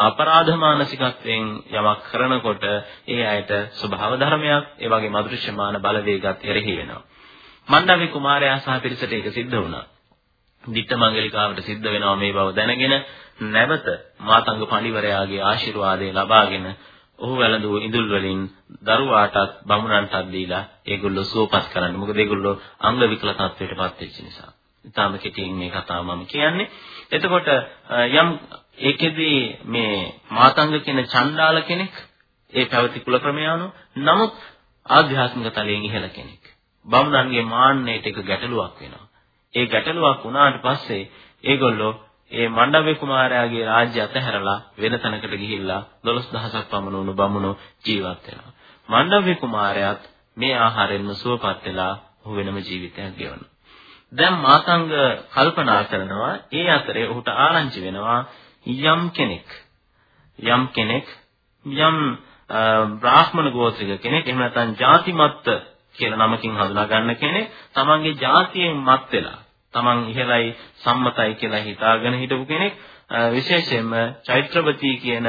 අපරාධ මානසිකත්වයෙන් යමක් කරනකොට ඒ අයට ස්වභාව ධර්මයක් ඒ වගේම අදෘශ්‍යමාන බලවේගات එරෙහි වෙනවා. මණ්ඩවේ කුමාරයා සහ පිරිසට ඒක සිද්ධ වුණා. ditta mangalikaවට සිද්ධ වෙනවා මේ බව දැනගෙන නැවත මාතංග පඬිවරයාගේ ආශිර්වාදය ලබාගෙන ඔහු වැළඳූ ඉඳුල් වලින් දරුවාටත් බමුණන්ටත් දීලා ඒගොල්ලෝ සුවපත් කරන්න. මොකද ඒගොල්ලෝ අංග විකල තත්ත්වයටපත් වෙච්ච නිසා. ඊටාම කෙටියෙන් මේ කතාව මම කියන්නේ. එතකොට යම් ඒකෙදී මේ මාතංග කියන චණ්ඩාල කෙනෙක් ඒ පැවති කුල ක්‍රමය අනුව නමුත් ආධ්‍යාත්මික තලයෙන් ඉහළ කෙනෙක්. බමුණන්ගේ මාන්නයට එක ගැටලුවක් වෙනවා. ඒ ගැටලුවක් වුණාට පස්සේ ඒගොල්ලෝ ඒ මණ්ඩව්‍ය කුමාරයාගේ රාජ්‍ය අතහැරලා වෙන තැනකට ගිහිල්ලා 12000ක් පමණ වුණු බමුණෝ ජීවත් වෙනවා. මණ්ඩව්‍ය කුමාරයාත් මේ ආහාරයෙන්ම සුවපත් වෙලා ඔහු වෙනම ජීවිතයක් ගෙවනවා. දැන් මාතංග කල්පනා කරනවා ඒ අතරේ ඔහුට ආරංචි වෙනවා යම් කෙනෙක් යම් කෙනෙක් යම් බ්‍රාහ්මණ ගෝත්‍රික කෙනෙක් එහෙම නැත්නම් ಜಾතිමත්ත කියලා නමකින් හඳුනා ගන්න කෙනෙක් තමන්ගේ ಜಾතියෙන් මත් වෙලා තමන් ඉහළයි සම්මතයි කියලා හිතාගෙන හිටපු කෙනෙක් විශේෂයෙන්ම චෛත්‍රවතී කියන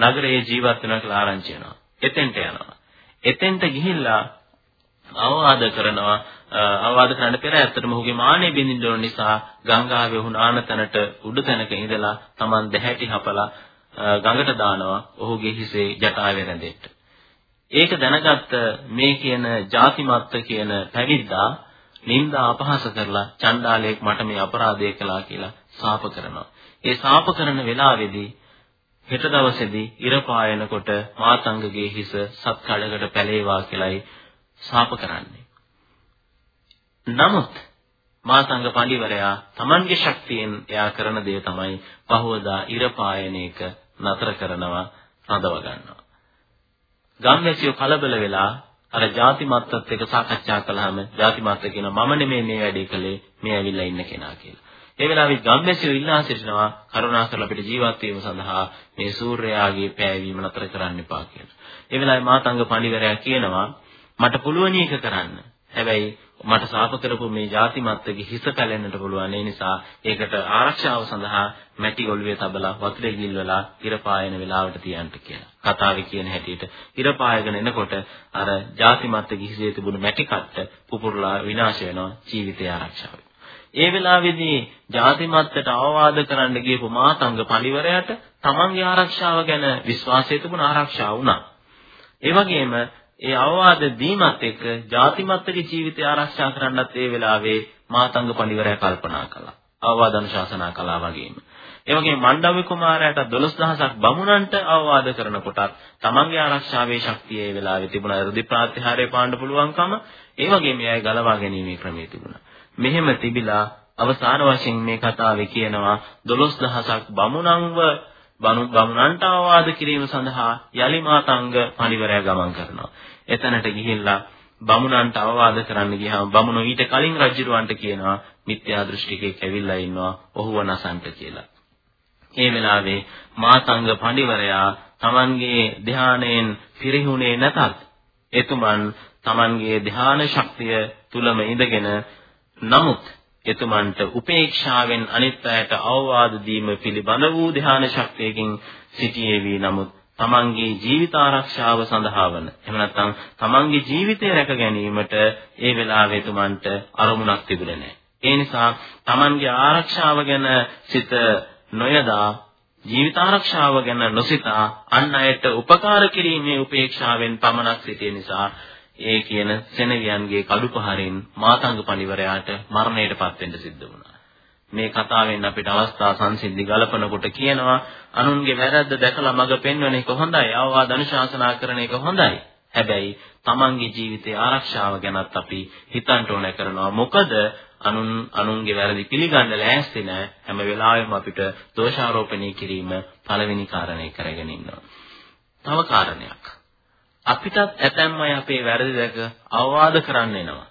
නගරයේ ජීවත් වෙනවා කියලා ආරංචි වෙනවා. එතෙන්ට යනවා. එතෙන්ට ගිහිල්ලා අවවාද කරනවා අවවාද කරන්න පෙර ඇත්තටම ඔහුගේ මානෙ බින්දින්න ඕන නිසා ගංගාවේ ඔහු නාන තැනට උඩ තැනක ඉඳලා තමන් දැහැටි හපලා ගඟට දානවා ඔහුගේ හිසේ ජටාවේ රැඳෙන්න. ඒක දැනගත්ත මේ කියන ಜಾතිමත්ත කියන පැවිද්දා නින්දා අපහාස කරලා චණ්ඩාලයෙක් මට මේ අපරාධය කළා කියලා සාප කරනවා. ඒ සාප කරන වෙලාවේදී හෙට දවසේදී ඉර පායනකොට මාතංගගේ හිස සත් කඩකට පැලේවා කියලායි සාප කරන්නේ. නමුත් මාතංග පඬිවරයා Tamanගේ ශක්තියෙන් එයා කරන දේ තමයි පහවදා ඉර පායන එක නතර කරනවා රඳව ගන්නවා. ගම්වැසියෝ කලබල වෙලා අර ಜಾති මත්තත් එක්ක සාකච්ඡා කළාම ಜಾති මත්ත කියනවා මම නෙමෙයි මේ වැඩේ කළේ මේ ඇවිල්ලා ඉන්න කෙනා කියලා. ඒ වෙලාවේ ගම්මැසියෝ ඉල්ලා සිටිනවා කරුණාකරලා අපිට ජීවත් වීම සඳහා මේ සූර්යයාගේ පෑවීම නතර කරන්න එපා කියලා. ඒ වෙලාවේ මාතංග පඬිවරයා කියනවා මට පුළුවන් එක කරන්න. හැබැයි මට සාප කරපු මේ ಜಾති මත්තගේ හිස පැලෙන්නට පුළුවන්. ඒ නිසා ඒකට ආරක්ෂාව සඳහා මැටි ඔළුවේ තබලා වතුරේ ගිල්වලා ඉර පායන වෙලාවට තියන්න කියලා. කතාවේ කියන හැටියට ඉර පායගෙන එනකොට අර ಜಾති මත්තගේ හිසේ තිබුණු මැටි කට්ට පුපුරලා විනාශ වෙනවා ජීවිතය ආරක්ෂාව. ඒ වෙලාවේදී ಜಾති මත්තට අවවාද කරන්න ගියපු මාතංග පරිවරයට තමන්ගේ ආරක්ෂාව ගැන විශ්වාසය තිබුණ ආරක්ෂා වුණා. ඒ වගේම ඒ අවවාද දීමත් එක්ක ಜಾතිමත්ගේ ජීවිතය ආරක්ෂා කරන්නත් ඒ වෙලාවේ මාතංග පඬිවරයා කල්පනා කළා. අවවාද අනුශාසනා කළා වගේම. ඒ වගේම මණ්ඩව්‍ය කුමාරයාට 12000ක් බමුණන්ට අවවාද කරනකොටත් තමන්ගේ ආරක්ෂාවේ ශක්තිය ඒ වෙලාවේ තිබුණා. ඍදි ප්‍රාතිහාර්ය පාන්න පුළුවන්කම ඒ වගේම එයයි ගලවා ගැනීමේ ක්‍රමය තිබුණා. මෙහෙම තිබිලා අවසාන වශයෙන් මේ කතාවේ කියනවා 12000ක් බමුණන්ව බණු බමුණන්ට අවවාද කිරීම සඳහා යලි මාතංග පරිවරය ගමන් කරනවා. එතනට ගිහිල්ලා බමුණන්ට අවවාද කරන්න ගියාම බමුණෝ ඊට කලින් රජුරවන්ට කියනවා මිත්‍යා දෘෂ්ටිකෙක් ඇවිල්ලා ඉන්නවා ඔහුව නසන්ට කියලා. ඒ වෙලාවේ මාතංග පඬිවරයා Tamanගේ ධානයෙන් පිරිහුනේ නැතත් එතුමන් Tamanගේ ධාන ශක්තිය තුලම ඉඳගෙන නමුත් එතුමන්ට උපේක්ෂාවෙන් අනිත් අයට අවවාද දීම පිළිබඳ වූ ධ්‍යාන ශක්තියකින් සිටියේ වී නමුත් තමන්ගේ ජීවිත ආරක්ෂාව සඳහා වන එහෙම නැත්නම් තමන්ගේ ජීවිතය රැක ගැනීමට ඒ වෙලාවේ එතුමන්ට අරමුණක් තිබුණේ නැහැ. ඒ නිසා තමන්ගේ ආරක්ෂාව ගැන සිත නොයදා ජීවිත ආරක්ෂාව ගැන නොසිතා අන් අයට උපකාර කිරීමේ උපේක්ෂාවෙන් පමණක් සිටිය නිසා ඒ කියන සෙනවියන්ගේ කඩුපහරින් මාතංග පඬිවරයාට මරණයටපත් වෙන්න සිද්ධ වුණා. මේ කතාවෙන් අපිට අවස්ථා සංසිද්ධි ගලපනකොට කියනවා අනුන්ගේ වැරද්ද දැකලා මඟ පෙන්වන එක හොඳයි, අවවාද අනුශාසනා කරන එක හොඳයි. හැබැයි තමන්ගේ ජීවිතයේ ආරක්ෂාව ගැනත් අපි හිතන්න ඕන කරනවා. මොකද අනුන් අනුන්ගේ වැරදි පිළිගන්න ලෑස්ති නැහැ. හැම වෙලාවෙම අපිට දෝෂාරෝපණය කිරීම පළවෙනි කාරණේ කරගෙන ඉන්නවා. තව කාරණයක්. අපිටත් ඇතැම් අය අපේ වැරදි දැක අවවාද කරන්න එනවා.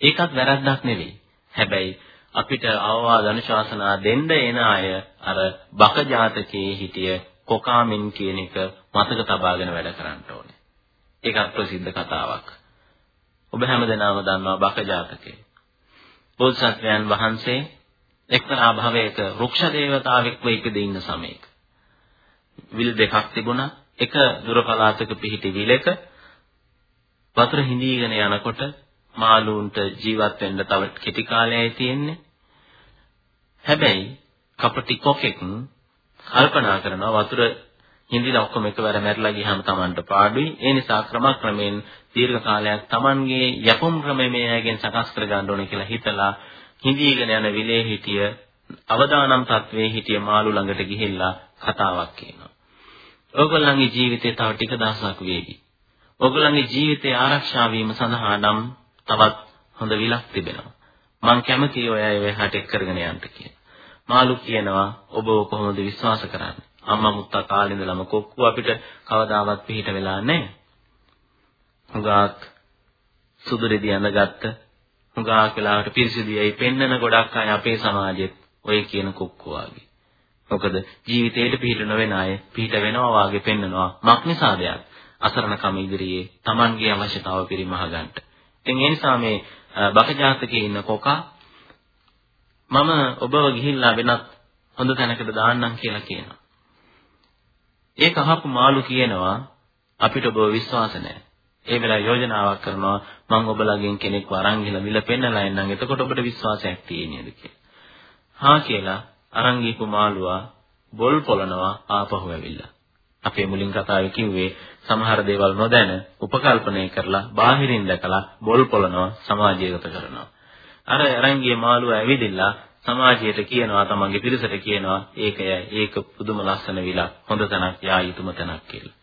ඒකත් වැරද්දක් නෙවෙයි. හැබැයි අපිට අවවාද අනුශාසනා දෙන්න එන අය අර බක ජාතකයේ හිටිය කොකාමින් කියන එක මතක තබාගෙන වැඩ කරන්න ඕනේ. ඒකත් ප්‍රසිද්ධ කතාවක්. ඔබ හැමදෙනාම දන්නවා බක ජාතකය. බෝධිසත්වයන් වහන්සේ එක්තරා භවයක රුක්ෂ දේවතාවෙක්ව ඉපදී ඉන්න සමයක විල් දෙකක් තිබුණා එක දුර පළාතක පිහිටි විලක වතුර හිඳීගෙන යනකොට මාළුන්ට ජීවත් වෙන්න තව කෙටි කාලයයි තියෙන්නේ. හැබැයි කපටි කොකෙක් කල්පනා කරනවා වතුර හිඳිලා ඔක්කොම එකවර මැරිලා ගියහම Tamanට පාඩුයි. ඒ නිසා ක්‍රමක්‍රමයෙන් දීර්ඝ කාලයක් Tamanගේ යපුම් ක්‍රමය මේ අයගෙන් සකස් කර ගන්න ඕනේ කියලා හිතලා හිඳීගෙන යන විලේ හිටිය අවදානම් තත්වයේ හිටිය මාළු ළඟට ගිහිල්ලා කතාවක් කියනවා. ඕගොල්ලන්ගේ ජීවිතේ තව ටික දවසක් වේවි. ඕගොල්ලන්ගේ ජීවිතේ ආරක්ෂා වීම සඳහා නම් තවත් හොඳ විලක් තිබෙනවා. මං කැමතියි ඔය අය එහාට එක් කරගෙන යන්න කියලා. මාළු කියනවා ඔබ කොහොමද විශ්වාස කරන්නේ? අම්මා මුත්තා කාලේ ඉඳලම කොක්කු අපිට කවදාවත් පිළිහිට වෙලා නැහැ. හුඟක් සුදු රෙදි ඇඳගත්ත හුඟක් වෙලාවට පිරිසිදුයි පෙන්නන ගොඩක් අය අපේ සමාජෙත් ඔය කියන කොක්කු වගේ. මොකද ජීවිතේට පිළිහිට නොවන අය පිළිහිට වෙනවා වාගේ පෙන්නනවා. මක් නිසාදයක් අසරණකම ඉදිරියේ Tamanගේ අවශ්‍යතාව පරිමහ ගන්නට. ඉතින් ඒ නිසා මේ බකජාතකයේ ඉන්න කොකා මම ඔබව ගිහිල්ලා වෙනත් හොඳ තැනකට දාන්නම් කියලා කියනවා. ඒක අහපු මාළු කියනවා අපිට ඔබ විශ්වාස නැහැ. ඒ වෙලාව යෝජනාවක් කරනවා මම ඔබලගෙන් කෙනෙක්ව අරන් ගිහලා විල පෙන්නලා එන්නම්. එතකොට ඔබට විශ්වාසයක් තියෙන්නේද කියලා. හා කියලා අරන් ගිහපු මාළුවා බොල් පොළනවා ආපහු ඇවිල්ලා. අපේ මුලින් කතාවේ කිව්වේ සමහර දේවල් නොදැන උපකල්පනය කරලා බාහිරින් දැකලා බොල් පොළනවා සමාජයගත කරනවා. අර අරන් ගිය මාළුවා ඇවිදිලා සමාජයට කියනවා තමන්ගේ පිරිසට කියනවා ඒකයි ඒක පුදුම ලස්සන විලක් හොඳ තැනක් යා යුතුම තැනක් කියලා.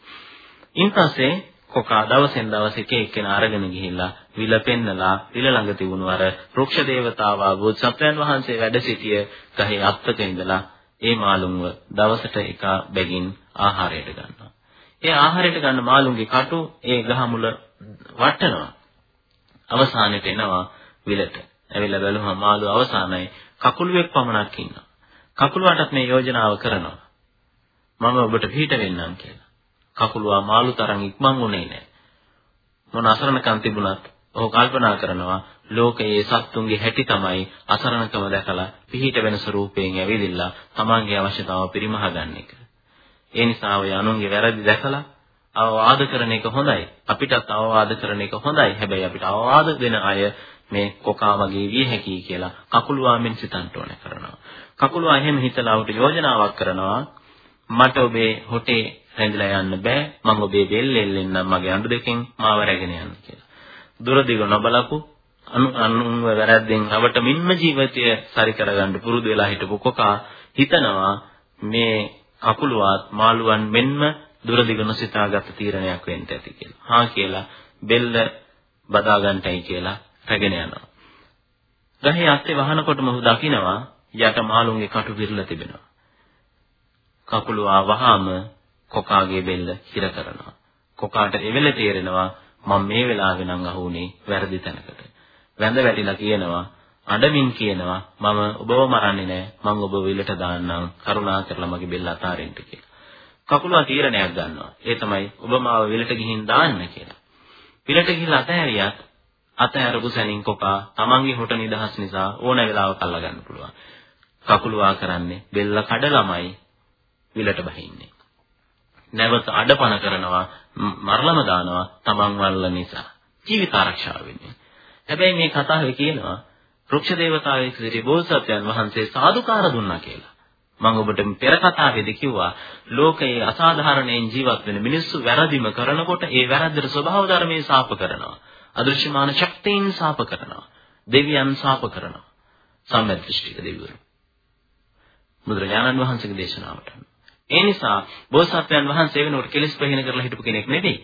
ඊපස්සේ කොකා දවසෙන් දවස එක එක්කෙනා අරගෙන ගිහිල්ලා විල පෙන්නලා විල ළඟ තිබුණු අර වෘක්ෂ දේවතාවා බෝසත්යන් වහන්සේ වැඩ සිටිය ගහේ අත්තක ඉඳලා ඒ මාළුන්ව දවසට එක බැගින් ආහාරයට ගන්නවා. ඒ ආහාරයට ගන්න මාළුන්ගේ කටු ඒ ගහ මුල වටනවා. අවසානයේ එනවා විලට. ඇවිල්ලා බැලුවම මාළු අවසానයි කකුලුවෙක් පමණක් ඉන්නවා. කකුලුවටත් මේ යෝජනාව කරනවා. මම ඔබට පිට වෙන්නම් කියලා. කකුලුවා මාළු තරම් ඉක්මන් වුණේ නැහැ. මොන අසරණකම් තිබුණත් ඔහු කල්පනා කරනවා ලෝකයේ සත්තුන්ගේ හැටි තමයි අසරණකම දැකලා පිහිට වෙන ස්වරූපයෙන් ඇවිදිලා තමන්ගේ අවශ්‍යතාව පරිමහ ගන්න එක. ඒ නිසා ඔය අනුන්ගේ වැරදි දැකලා අවවාද කරන එක හොඳයි. අපිටත් අවවාද කරන එක හොඳයි. හැබැයි අපිට අවවාද දෙන අය මේ කොකා වගේ විය හැකියි කියලා කකුලුවාමින් සිතන්න ඕන කරනවා. කකුලුවා එහෙම හිතලා උට යෝජනාවක් කරනවා මට ඔබේ හොටේ රැඳිලා යන්න බෑ මම ඔබේ බෙල් එල්ලෙන්නම් මගේ අඬ දෙකෙන් මාව රැගෙන යන්න කියලා. දුර දිග නොබලපු අනු අනුන්ව වැරද්දෙන් රවටමින්ම ජීවිතය සරි කරගන්න පුරුදු වෙලා හිටපු කොකා හිතනවා මේ කකුලුවාත් මාළුවන් මෙන්ම දුර දිග නොසිතාගත් තීරණයක් වෙන්න ඇති කියලා. හා කියලා බෙල්ල බදා ගන්නටයි කියලා රැගෙන යනවා. ගහේ අස්සේ වහනකොටම ඔහු දකිනවා යට මාළුන්ගේ කටු විරලා තිබෙනවා. කකුල ආවහම කොකාගේ බෙල්ල හිර කරනවා. කොකාට එවෙල තේරෙනවා මම මේ වෙලාවේ නම් අහුනේ වැරදි තැනකට. වැඳ වැටිලා කියනවා අඬමින් කියනවා මම ඔබව මරන්නේ නැහැ මම ඔබ විලට දාන්නම් කරුණා කරලා මගේ බෙල්ල අතාරින්න කියලා. කකුලවා තීරණයක් ගන්නවා. ඒ තමයි ඔබ මාව විලට ගිහින් දාන්න කියලා. විලට ගිහිල්ලා අතහැරියත් අතහැරපු සැනින් කොකා තමන්ගේ හොට නිදහස් නිසා ඕන වෙලාවක අල්ල ගන්න පුළුවන්. කකුලවා කරන්නේ බෙල්ල කඩලමයි විලට බහින්නේ. නැවත අඩපණ කරනවා මරලම දානවා තමන් වල්ල නිසා. ජීවිත ආරක්ෂාව වෙන්නේ. හැබැයි මේ කතාවේ කියනවා රුක්ෂ දේවතාවෙක් සිටි බෝසත්යන් වහන්සේ සාදුකාර දුන්නා කියලා. මම ඔබට පෙර කතාවේදී කිව්වා ලෝකයේ අසාධාරණයෙන් ජීවත් වෙන මිනිස්සු වැරදිම කරනකොට ඒ වැරද්දට ස්වභාව ධර්මයේ සාප කරනවා. අදෘශ්‍යමාන ශක්තියින් සාප කරනවා. දෙවියන් සාප කරනවා. සම්මදෘෂ්ටික දෙවිවරු. බුදුරජාණන් වහන්සේගේ දේශනාවට. ඒ නිසා බෝසත්යන් වහන්සේ වෙනුවට කෙලෙස් ප්‍රහීන කරලා හිටපු කෙනෙක් නෙවෙයි.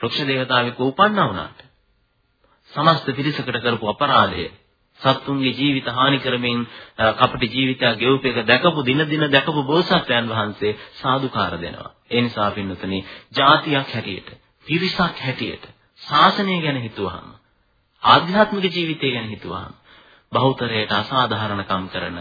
රුක්ෂ දේවතාවෙක උපන්නා වුණාට සමස්ත පිරිසකට කරපු අපරාධය සත්තුන්ගේ ජීවිත හානි කරමින් කපටි ජීවිතයක් ගෙවුපේක දැකපු දින දින දැකපු බෝසත්යන් වහන්සේ සාදුකාර දෙනවා. ඒ නිසා පින්නතුනි ಜಾතියක් හැටියට, පිරිසක් හැටියට ශාසනය ගැන හිතුවහම ආධ්‍යාත්මික ජීවිතය ගැන හිතුවහම බහුතරයට අසාධාරණකම් කරන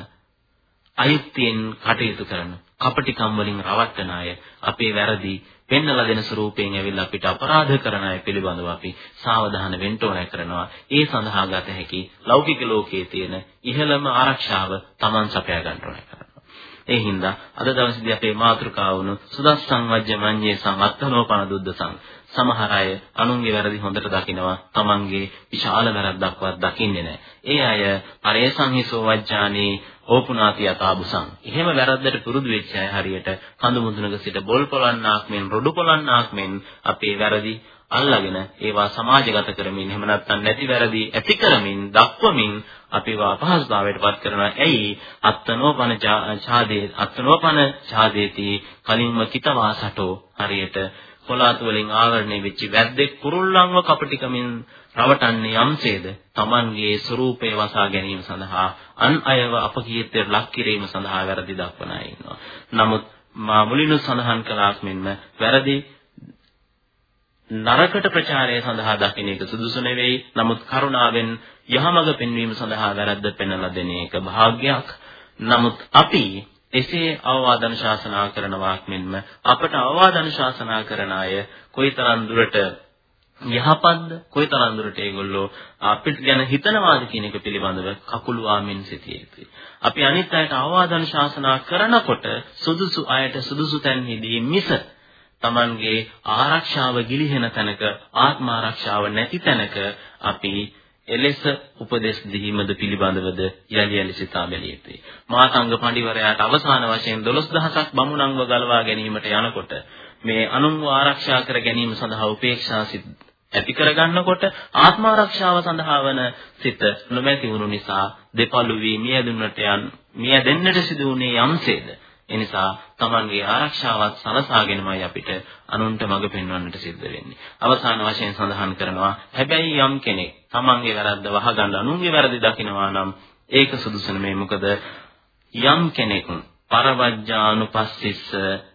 අයුක්තියෙන් කටයුතු කරන කපටිකම් වලින් රවට්ටන අය අපේ වැරදි පෙන්වලා දෙන ස්වරූපයෙන් ඇවිල්ලා අපිට අපරාධ කරන අය පිළිබඳව අපි සාවධාන වෙන්න ඕන කරනවා ඒ සඳහා ගත හැකි ලෞකික ලෝකයේ තියෙන ඉහළම ආරක්ෂාව Taman සපයා ගන්න ඕන කරනවා ඒ හින්දා අද දවසේදී අපේ මාතෘකාව වුණු සුදස්සං වජ්ජ මඤ්ඤේ සං අත්තනෝපන දුද්දසං සමහර අය අනුන්ගේ වැරදි හොඳට දකිනවා තමන්ගේ විශාල වැරද්දක්වත් දකින්නේ නැහැ. ඒ අය පරේසංහිසෝ වජ්ජානේ ඕපුනාති යතාබුසං. එහෙම වැරද්දට පුරුදු වෙච්ච අය හරියට කඳු මුදුනක සිට බොල් පොලන්නාක් මෙන් රොඩු පොලන්නාක් මෙන් අපේ වැරදි අල්ලාගෙන ඒවා සමාජගත කරමින් එහෙම නැත්නම් නැති වැරදි ඇති කරමින් දක්වමින් අපිව අපහසුතාවයට පත් කරනවා. ඇයි? අත්තනෝපන ඡාදේ අත්තනෝපන ඡාදේති කලින්ම කිතවාසටෝ හරියට කොලාතු වලින් ආවරණය වෙච්ච වැද්දෙක් කුරුල්ලන්ව කපටිකමින් රවටන්නේ යම්සේද Tamanගේ ස්වરૂපය වසා ගැනීම සඳහා අන් අයව අපකීර්තියට ලක් කිරීම සඳහා වැරදි දක්වන අය ඉන්නවා. නමුත් මා මුලින්ම සඳහන් කළාක් මෙන්ම වැරදි නරකට ප්‍රචාරය සඳහා දකින්න එක සුදුසු නෙවෙයි. නමුත් කරුණාවෙන් යහමඟ පෙන්වීම සඳහා වැරද්ද පෙන්වලා දෙන එක භාග්යක්. නමුත් අපි එසේ අවවාද අනුශාසනා කරනවාක් මෙන්ම අපට අවවාද අනුශාසනා කරන අය කොයිතරම් දුරට යහපත්ද කොයිතරම් දුරට ඒගොල්ලෝ අපිට ගැන හිතනවාද කියන එක පිළිබඳව කකුළු ආමින් සිටිය යුතුයි. අපි අනිත් අයට අවවාද අනුශාසනා කරනකොට සුදුසු අයට සුදුසු තැන්හිදී මිස Tamanගේ ආරක්ෂාව ගිලිහෙන තැනක ආත්ම ආරක්ෂාව නැති තැනක අපි එලෙස උපදෙස් දීමද පිළිබඳවද යලි යලි සිතා බැලිය යුතුයි. මාතංග පඬිවරයාට අවසාන වශයෙන් 12000ක් බමුණන්ව ගලවා ගැනීමට යනකොට මේ අනුන්ව ආරක්ෂා කර ගැනීම සඳහා උපේක්ෂා සිත් ඇති කරගන්නකොට ආත්ම ආරක්ෂාව සඳහා වන සිත නොමැති වුණු නිසා දෙපළු වී මිය දුන්නට යන් මිය දෙන්නට සිදු වුණේ යම්සේද එනිසා Tamanගේ ආරක්ෂාවත් සලසාගෙනමයි අපිට අනුන්ට මඟ පෙන්වන්නට සිද්ධ වෙන්නේ. අවසාන වශයෙන් සඳහන් කරනවා හැබැයි යම් කෙනෙක් Tamanගේ වැරද්ද වහගන්න අනුන්ගේ වැරදි දකිනවා නම් ඒක සුදුසු නෙමෙයි. මොකද යම් කෙනෙක් පරවජ්ජානුපස්සිස්ස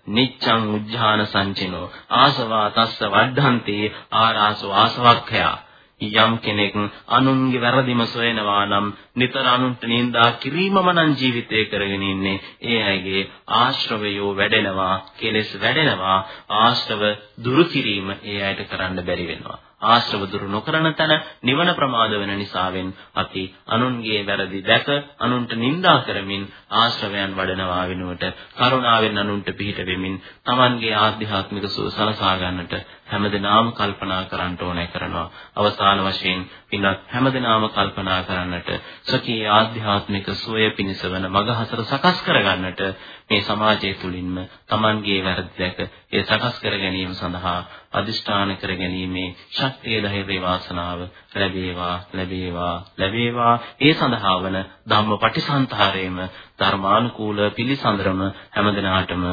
නිච්ඡං උජ්ජාන සංචිනෝ ආසවා තස්ස වඩ්ඩන්ති ආරාසෝ ආසවක්ඛයා. යම් කෙනෙක් අනුන්ගේ වැරදිම සොයනවා නම් නිතර අනුන්ට නිඳා කිරීමම නම් ජීවිතය කරගෙන ඉන්නේ. ඒ අයගේ ආශ්‍රවයෝ වැඩෙනවා කෙලෙස් වැඩෙනවා ආශ්‍රව දුරු කිරීම ඒ අයට කරන්න බැරි වෙනවා. ආශ්‍රව දුරු නොකරන තැන නිවන ප්‍රමාද වෙන නිසාවෙන් අපි අනුන්ගේ වැරදි දැක අනුන්ට නිඳා කරමින් ආශ්‍රවයන් වඩනවා වෙනුවට කරුණාවෙන් අනුන්ට පිහිට වෙමින් Tamanගේ ආධ්‍යාත්මික සුව සලසා ගන්නට හැමදෙනාම කල්පනා කරන්න ඕනේ කරනවා. අවසාන වශයෙන් පින්වත් හැමදෙනාම කල්පනා කරන්නට සකී ආධ්‍යාත්මික සුවය පිණිස වන මඟ හතර සකස් කරගන්නට මේ සමාජය තුලින්ම Tamanගේ වැරදි දැක ඒ සකස් කර ගැනීම සඳහා අදිෂ්ඨාන කර ගැනීමේ ශක්තිය ධෛර්ය වාසනාව ලැබේවා ලැබේවා ලැබේවා ඒ සඳහා වන ධම්ම පටිසන්තරේම ධර්මානුකූල පිළිසඳරම හැමදිනාටම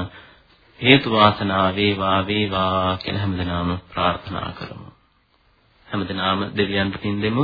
හේතු වාසනා වේවා වේවා කියලා හැමදෙනාම ප්‍රාර්ථනා කරමු. හැමදෙනාම දෙවියන්ට පින් දෙමු.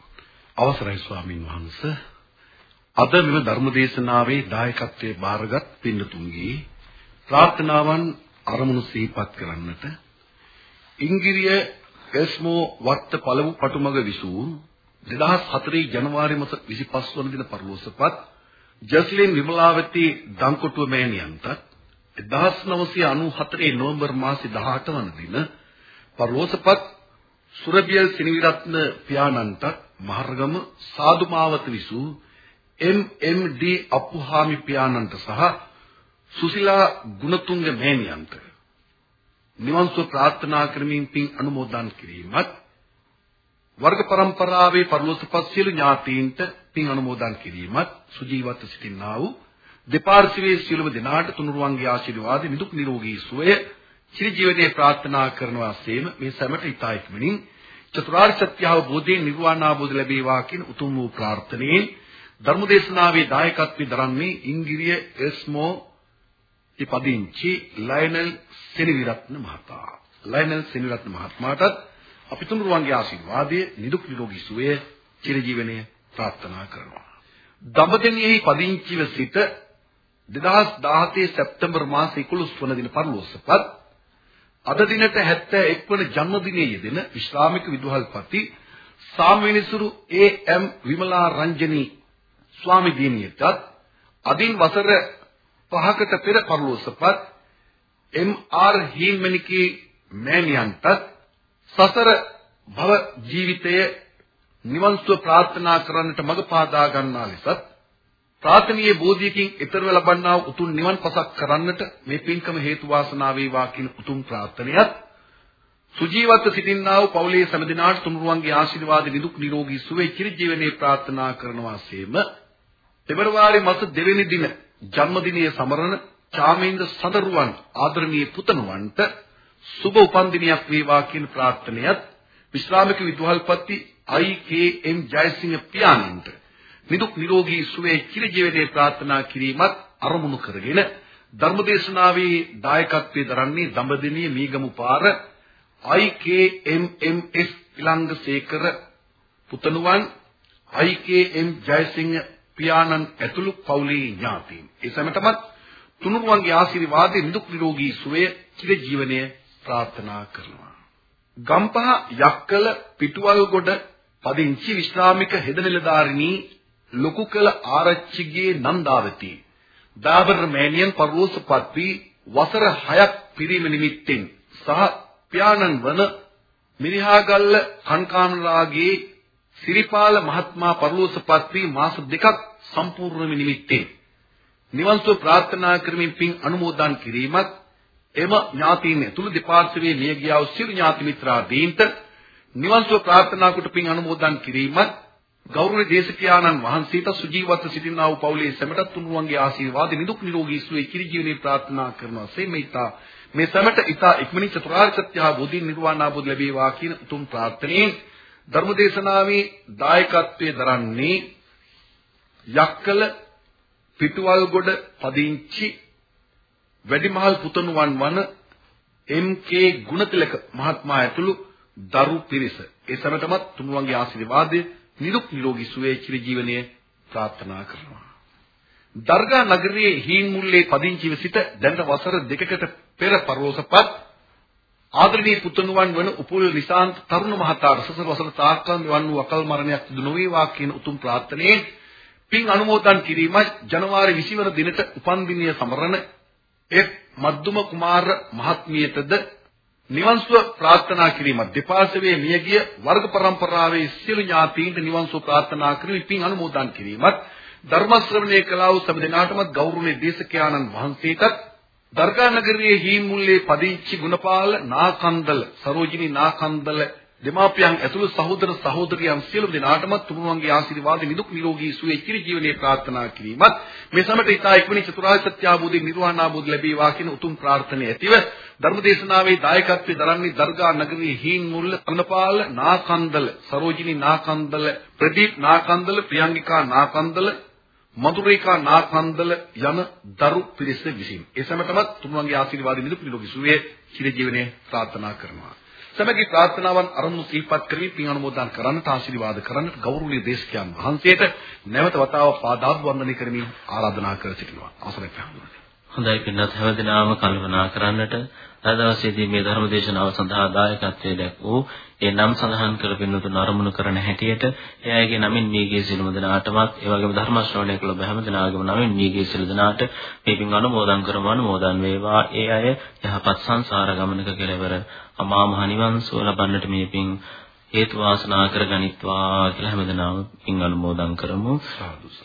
අවසරයි ස්වාමින් වහන්සේ. අද මෙම ධර්මදේශනාවේ දායකත්වයේ බාරගත් පින්නතුන්ගේ ප්‍රාර්ථනාවන් අරමුණු සිහිපත් කරන්නට ඉංගිරිය එස්මෝ වත්ත පළමු පටුමග විසූ 2004 ජනවාරි මාස 25 වන දින පරිලෝසපත් ජස්ලින් විමලාවති දංකොටුව මෑණියන්ටත් 1994 නොවැම්බර් මාසේ 18 වන දින පරලෝසපත් සුරබියල් සිනිවිරත්න පියාණන්ටත් මහරගම සාදුමාවත විසූ එම්.එම්.ඩි. අප්පුහාමි පියාණන්ට සහ සුසිලා ගුණතුංග මෑණියන්ට නිවන්සුව ප්‍රාර්ථනා කරමින් පින් අනුමෝදන් කිරීමත් වර්ග પરම්පරාවේ පරිලෝසපත් සියලු ඥාතීන්ට පින් අනුමෝදන් කිරීමත් සුජීවත්ව සිටින්නා වූ දෙපාර්ශ්වයේ සියලුම දෙනාට තුනුරුවන්ගේ ආශිර්වාද නිදුක් නිරෝගී සුවය චිරජීවනයේ ප්‍රාර්ථනා කරනවා සේම මේ සැමට ඊතා ඉක්මනින් චතුරාර්ය සත්‍ය අවබෝධයෙන් නිර්වාණ අවබෝධ ලැබේවා කියන උතුම් වූ ප්‍රාර්ථනාවෙන් ධර්මදේශනාවේ දායකත්වයෙන් දරන්නේ ඉංගිරිය එස්මෝ ඉපදින්චි ලයනල් සෙනවිරත්න මහතා ලයනල් සෙනවිරත්න මහත්මයාටත් අපි තුනුරුවන්ගේ ආශිර්වාදයේ නිදුක් නිරෝගී සුවය චිරජීවනයේ ප්‍රාර්ථනා කරනවා. දඹදෙණියෙහි පදිංචිව සිට 2017 සැප්තැම්බර් මාස 11 වන දින පරිලෝසපත් අද දිනට 71 වන ජන්මදිනයේ යෙදෙන විශ්‍රාමික විදුහල්පති සාමවෙනිසුරු ඒ.එම්. විමලා රංජනී ස්වාමි දිනියටත් අදින් වසර 5කට පෙර පරලෝසපත් එම්.ආර්. හීන්මණිකේ මෑණියන්ටත් සසර භව ජීවිතයේ නිවන් සුව ප්‍රාර්ථනා කරන්නට මඟ පාදා ගන්නා ලෙසත් ප්‍රාර්ථනීය බෝධියකින් ඊතරව ලබන්නා වූ උතුම් නිවන් පසක් කරන්නට මේ පින්කම හේතු වාසනා වේවා කියන උතුම් ප්‍රාර්ථනයත් සුජීවත්ව සිටින්නා වූ පවුලේ සෑම දිනාට තුනුරුවන්ගේ ආශිර්වාද නිදුක් නිරෝගී සුවය චිරජීවනයේ ප්‍රාර්ථනා කරනවාseම පෙබරවාරි මාස දෙවෙනි දින ජන්මදිනයේ සමරන චාමේන්ද්‍ර සඳරුවන් ආදරණීය පුතණුවන්ට සුබ උපන්දිනයක් වේවා කියන ප්‍රාර්ථනයත් විශ්‍රාමික විදුහල්පති අයි.කේ.එම්. ජයසිංහ පියාණන්ට නිදුක් නිරෝගී සුවය චිරජීවනයේ ප්‍රාර්ථනා කිරීමත් අරමුණු කරගෙන ධර්මදේශනාවේ දායකත්වයේ දරන්නේ දඹදිනිය මීගමු පාර IKMMS ඉලංගසේකර පුතණුවන් IKM ජයසිංහ පියාණන් ඇතුළු පවුලේ ඥාතීන්. ඒ සමතමත් තුනුරුවන්ගේ ආශිර්වාදයෙන් නිදුක් නිරෝගී සුවය චිරජීවනයේ ප්‍රාර්ථනා කරනවා. ගම්පහ යක්කල පිටුවල්ගොඩ පදිංචි විශ්‍රාමික හෙද නිලධාරිනී ලොකුකල ආරච්චිගේ නන්දාවති. දාබර මෑණියන් පරලෝසපත් වී වසර 6ක් පිරීම නිමිත්තෙන් සහ පියාණන් වන මිරිහාගල්ල කන්කාමරාගේ සිරිපාල මහත්මයා පරලෝසපත් වී මාස දෙකක් සම්පූර්ණ නිමිත්තෙන්. නිවන් සුව ප්‍රාර්ථනා කරමින් පින් අනුමෝදන් කිරීමත් එම ඥාතීන් ඇතුළු දෙපාර්ශ්වයේ මිය ගියා වූ සියලු ඥාති මිත්‍රාදීන්ට නිවන් සුව ප්‍රාර්ථනා කොට පින් අනුමෝදන් කිරීමත් ගෞරවනීය දේශකයාණන් වහන්සේට සුජීවත්ව සිටිනා වූ පවුලේ සැමටත් තුනුරුවන්ගේ ආශිර්වාද නිදුක් නිරෝගී සුවය කිරිජීවනයේ ප්‍රාර්ථනා කරනවා සෙමෙයිතා මේ සැමට ඊතා ඉක්මනින් චතුරාර්ය සත්‍ය හා බුද්ධින් නිර්වාණ ආબોධ ලැබේවා කියන උතුම් ප්‍රාර්ථනාවෙන් ධර්මදේශනාවේ දායකත්වයේ දරන්නේ යක්කල පිටුවල්ගොඩ පදිංචි වැඩිමහල් පුතණුවන් වන එම්.කේ. ගුණතිලක මහත්මයා ඇතුළු දරු පිරිස. ඒ සමතමත් තුනුවන්ගේ ආශිර්වාදයේ නිරුක් නිරෝගී සුවය චිර ජීවනයේ ප්‍රාර්ථනා කරනවා. දර්ගා නගරයේ හීන් මුල්ලේ පදිංචිව සිට දැන් වසර දෙකකට පෙර පරලෝසපත් ආදරණීය පුතුණුවන් වන උපුල් නිසාන්ත තරුණ මහතාට සසර වසර තාක්කල් මෙවන් වූ අකල් මරණයක් සිදු නොවේවා කියන උතුම් ප්‍රාර්ථනාවෙන් පින් අනුමෝදන් කිරීමයි ජනවාරි 20 වන දිනට උපන්දිනය සමරන එත් මද්දුම කුමාර මහත්මියටද නිවන්සුව ප්‍රාර්ථනා කිරීමත් දෙපාර්ශවයේ මියගිය වර්ග પરම්පරාවේ සියලු ඥාතීන්ට නිවන්සුව ප්‍රාර්ථනා කිරීම පින් අනුමෝදන් කිරීමත් ධර්ම ශ්‍රවණය කළා වූ සෑම දිනාටම ගෞරවනීය දේශකයාණන් වහන්සේටත් දර්ගා නගරයේ හීන් මුල්ලේ පදිංචි ගුණපාල නාකන්දල සරෝජිනී නාකන්දල දෙමාපියන් ඇතුළු සහෝදර සහෝදරියන් සියලු දෙනාටම තුමුන්ගේ ආශිර්වාද නිදුක් නිරෝගී සුවය චිර ජීවනයේ ප්‍රාර්ථනා කිරීමත් මේ සමට ඊතා ඉක්මනින් චතුරාර්ය සත්‍ය අවබෝධය නිර්වාණ අවබෝධ ලැබේවා කියන උතුම් ප්‍රාර්ථනාව ඇතිව ධර්මදේශනාවේ දායකත්වයේ දරන්නේ දර්ගා නගරයේ හීන් මුල්ල ගුණපාල නාකන්දල සරෝජිනී නාකන්දල ප්‍රදීප් නාකන්දල ප්‍රියංගිකා නාකන්දල මధుරේකා නාකන්දල යන දරු පිරිස විසින්. ඒ සමටමත් තුමුන්ගේ ආශිර්වාද නිදුක් නිරෝගී සුවය චිර ජීවනයේ ප්‍රාර්ථනා කරනවා. සමගි ප්‍රාර්ථනාවන් අරමුණු සිහිපත් කරමින් පින් අනුමෝදන් කරන්නට ආශිර්වාද කරන්නට ගෞරවනීය දේශකයන් වහන්සේට නැවත වතාවක් පාදාබ් වන්දනය කරමින් ආරාධනා කර සිටිනවා. අවසරයි පැහැදිලි. හොඳයි පින්වත් හැමදෙනාම කල්පනා කරන්නට අද දවසේදී මේ ධර්ම දේශනාව සඳහා දායකත්වයේ දැක්වූ ඒ නම් සඳහන් කර පින්නතුන් අරමුණු කරන හැටියට ඒ අයගේ නමින් මේගේ සිළුම දනාටමත් ඒ වගේම ධර්ම ශ්‍රවණය කළ බැහැම දනාගම නමින් මේගේ සිළු දනාට මේ පින් අනුමෝදන් කරමු අනුමෝදන් වේවා. ඒ අය යහපත් සංසාර ගමනක කෙලවර අමා මහ නිවන් සුව ලබන්නට මේ පින් හේතු වාසනා කරගනිත්වා කියලා හැමදෙනාම පින් අනුමෝදන් කරමු.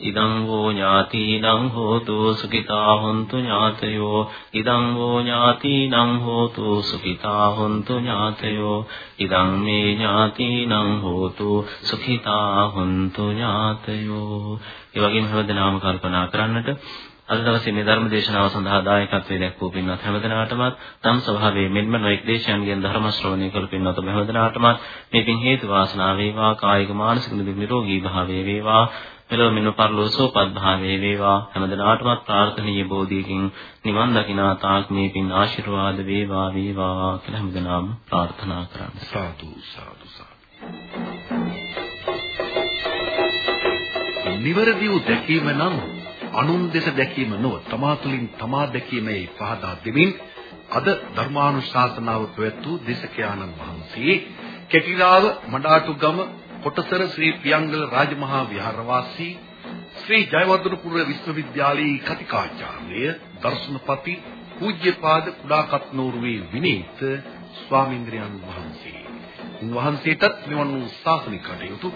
ඉදං වූ ඥාතිනං හෝතු සුඛිතා හොන්තු ඥාතයෝ. ඉදං වූ ඥාතිනං හෝතු සුඛිතා හොන්තු ඥාතයෝ. ඉදං මේ ඥාතිනං හෝතු සුඛිතා හොන්තු ඥාතයෝ. ඒ වගේම හැමදෙනාම කල්පනා කරන්නට අද දවසේ මේ ධර්ම දේශනාව සඳහා දායකත්වයෙන් දැක්වූ පින්වත් හැමදෙනාටම තම ස්වභාවයේ මෙන්ම නොඑක් දේශයන්ගෙන් ධර්ම ශ්‍රවණය කළ පින්වත් ඔබ හැමදෙනාටම මේ පින් හේතු වාසනා වේවා කායික මානසික නිරෝගී භාවයේ වේවා මෙලොව මෙන්න පරලෝසෝපත් භාවයේ වේවා. හැමදෙනාටම ප්‍රාර්ථනීය බෝධියකින් නිවන් දකිනා තාක් මේ පින් ආශිර්වාද වේවා වේවා කියලා හැමදෙනාම ප්‍රාර්ථනා කරන්න. සාදු සාදු සාදු. නිවැරදි වූ දැකීම නම් අනුන් දෙස දැකීම නොව තමා තුළින් තමා දැකීමේ පහදා දෙමින් අද ධර්මානුශාසනාව පැවැත්වූ දේශකයාණන් වහන්සේ කෙටිලාව මඩාටුගම කොටසර ශ්‍රී ප්‍රියංගල රාජමහා විහාරවාසී ශ්‍රී ජයවර්ධනපුර විශ්වවිද්‍යාලයේ කතිකාචාර්ය දර්ශනපති පූජ්‍යපාද කුඩාකත්නෝරුවේ විනීත ස්වාමීන්ද්‍රයන් වහන්සේ. උන්වහන්සේටත් මෙවන් වූ ශාසනික කටයුතු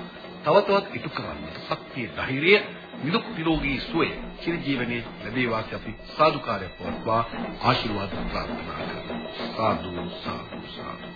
තව තවත් ඉටු කරන්නට ශක්තිය ධෛර්යය නිදුක් නිරෝගී සුවය චිරජීවනයේ ලැබේවා අපි සාදුකාරය පවත්වා ආශිර්වාද ප්‍රාර්ථනා කරමු. සාදු සාදු සාදු.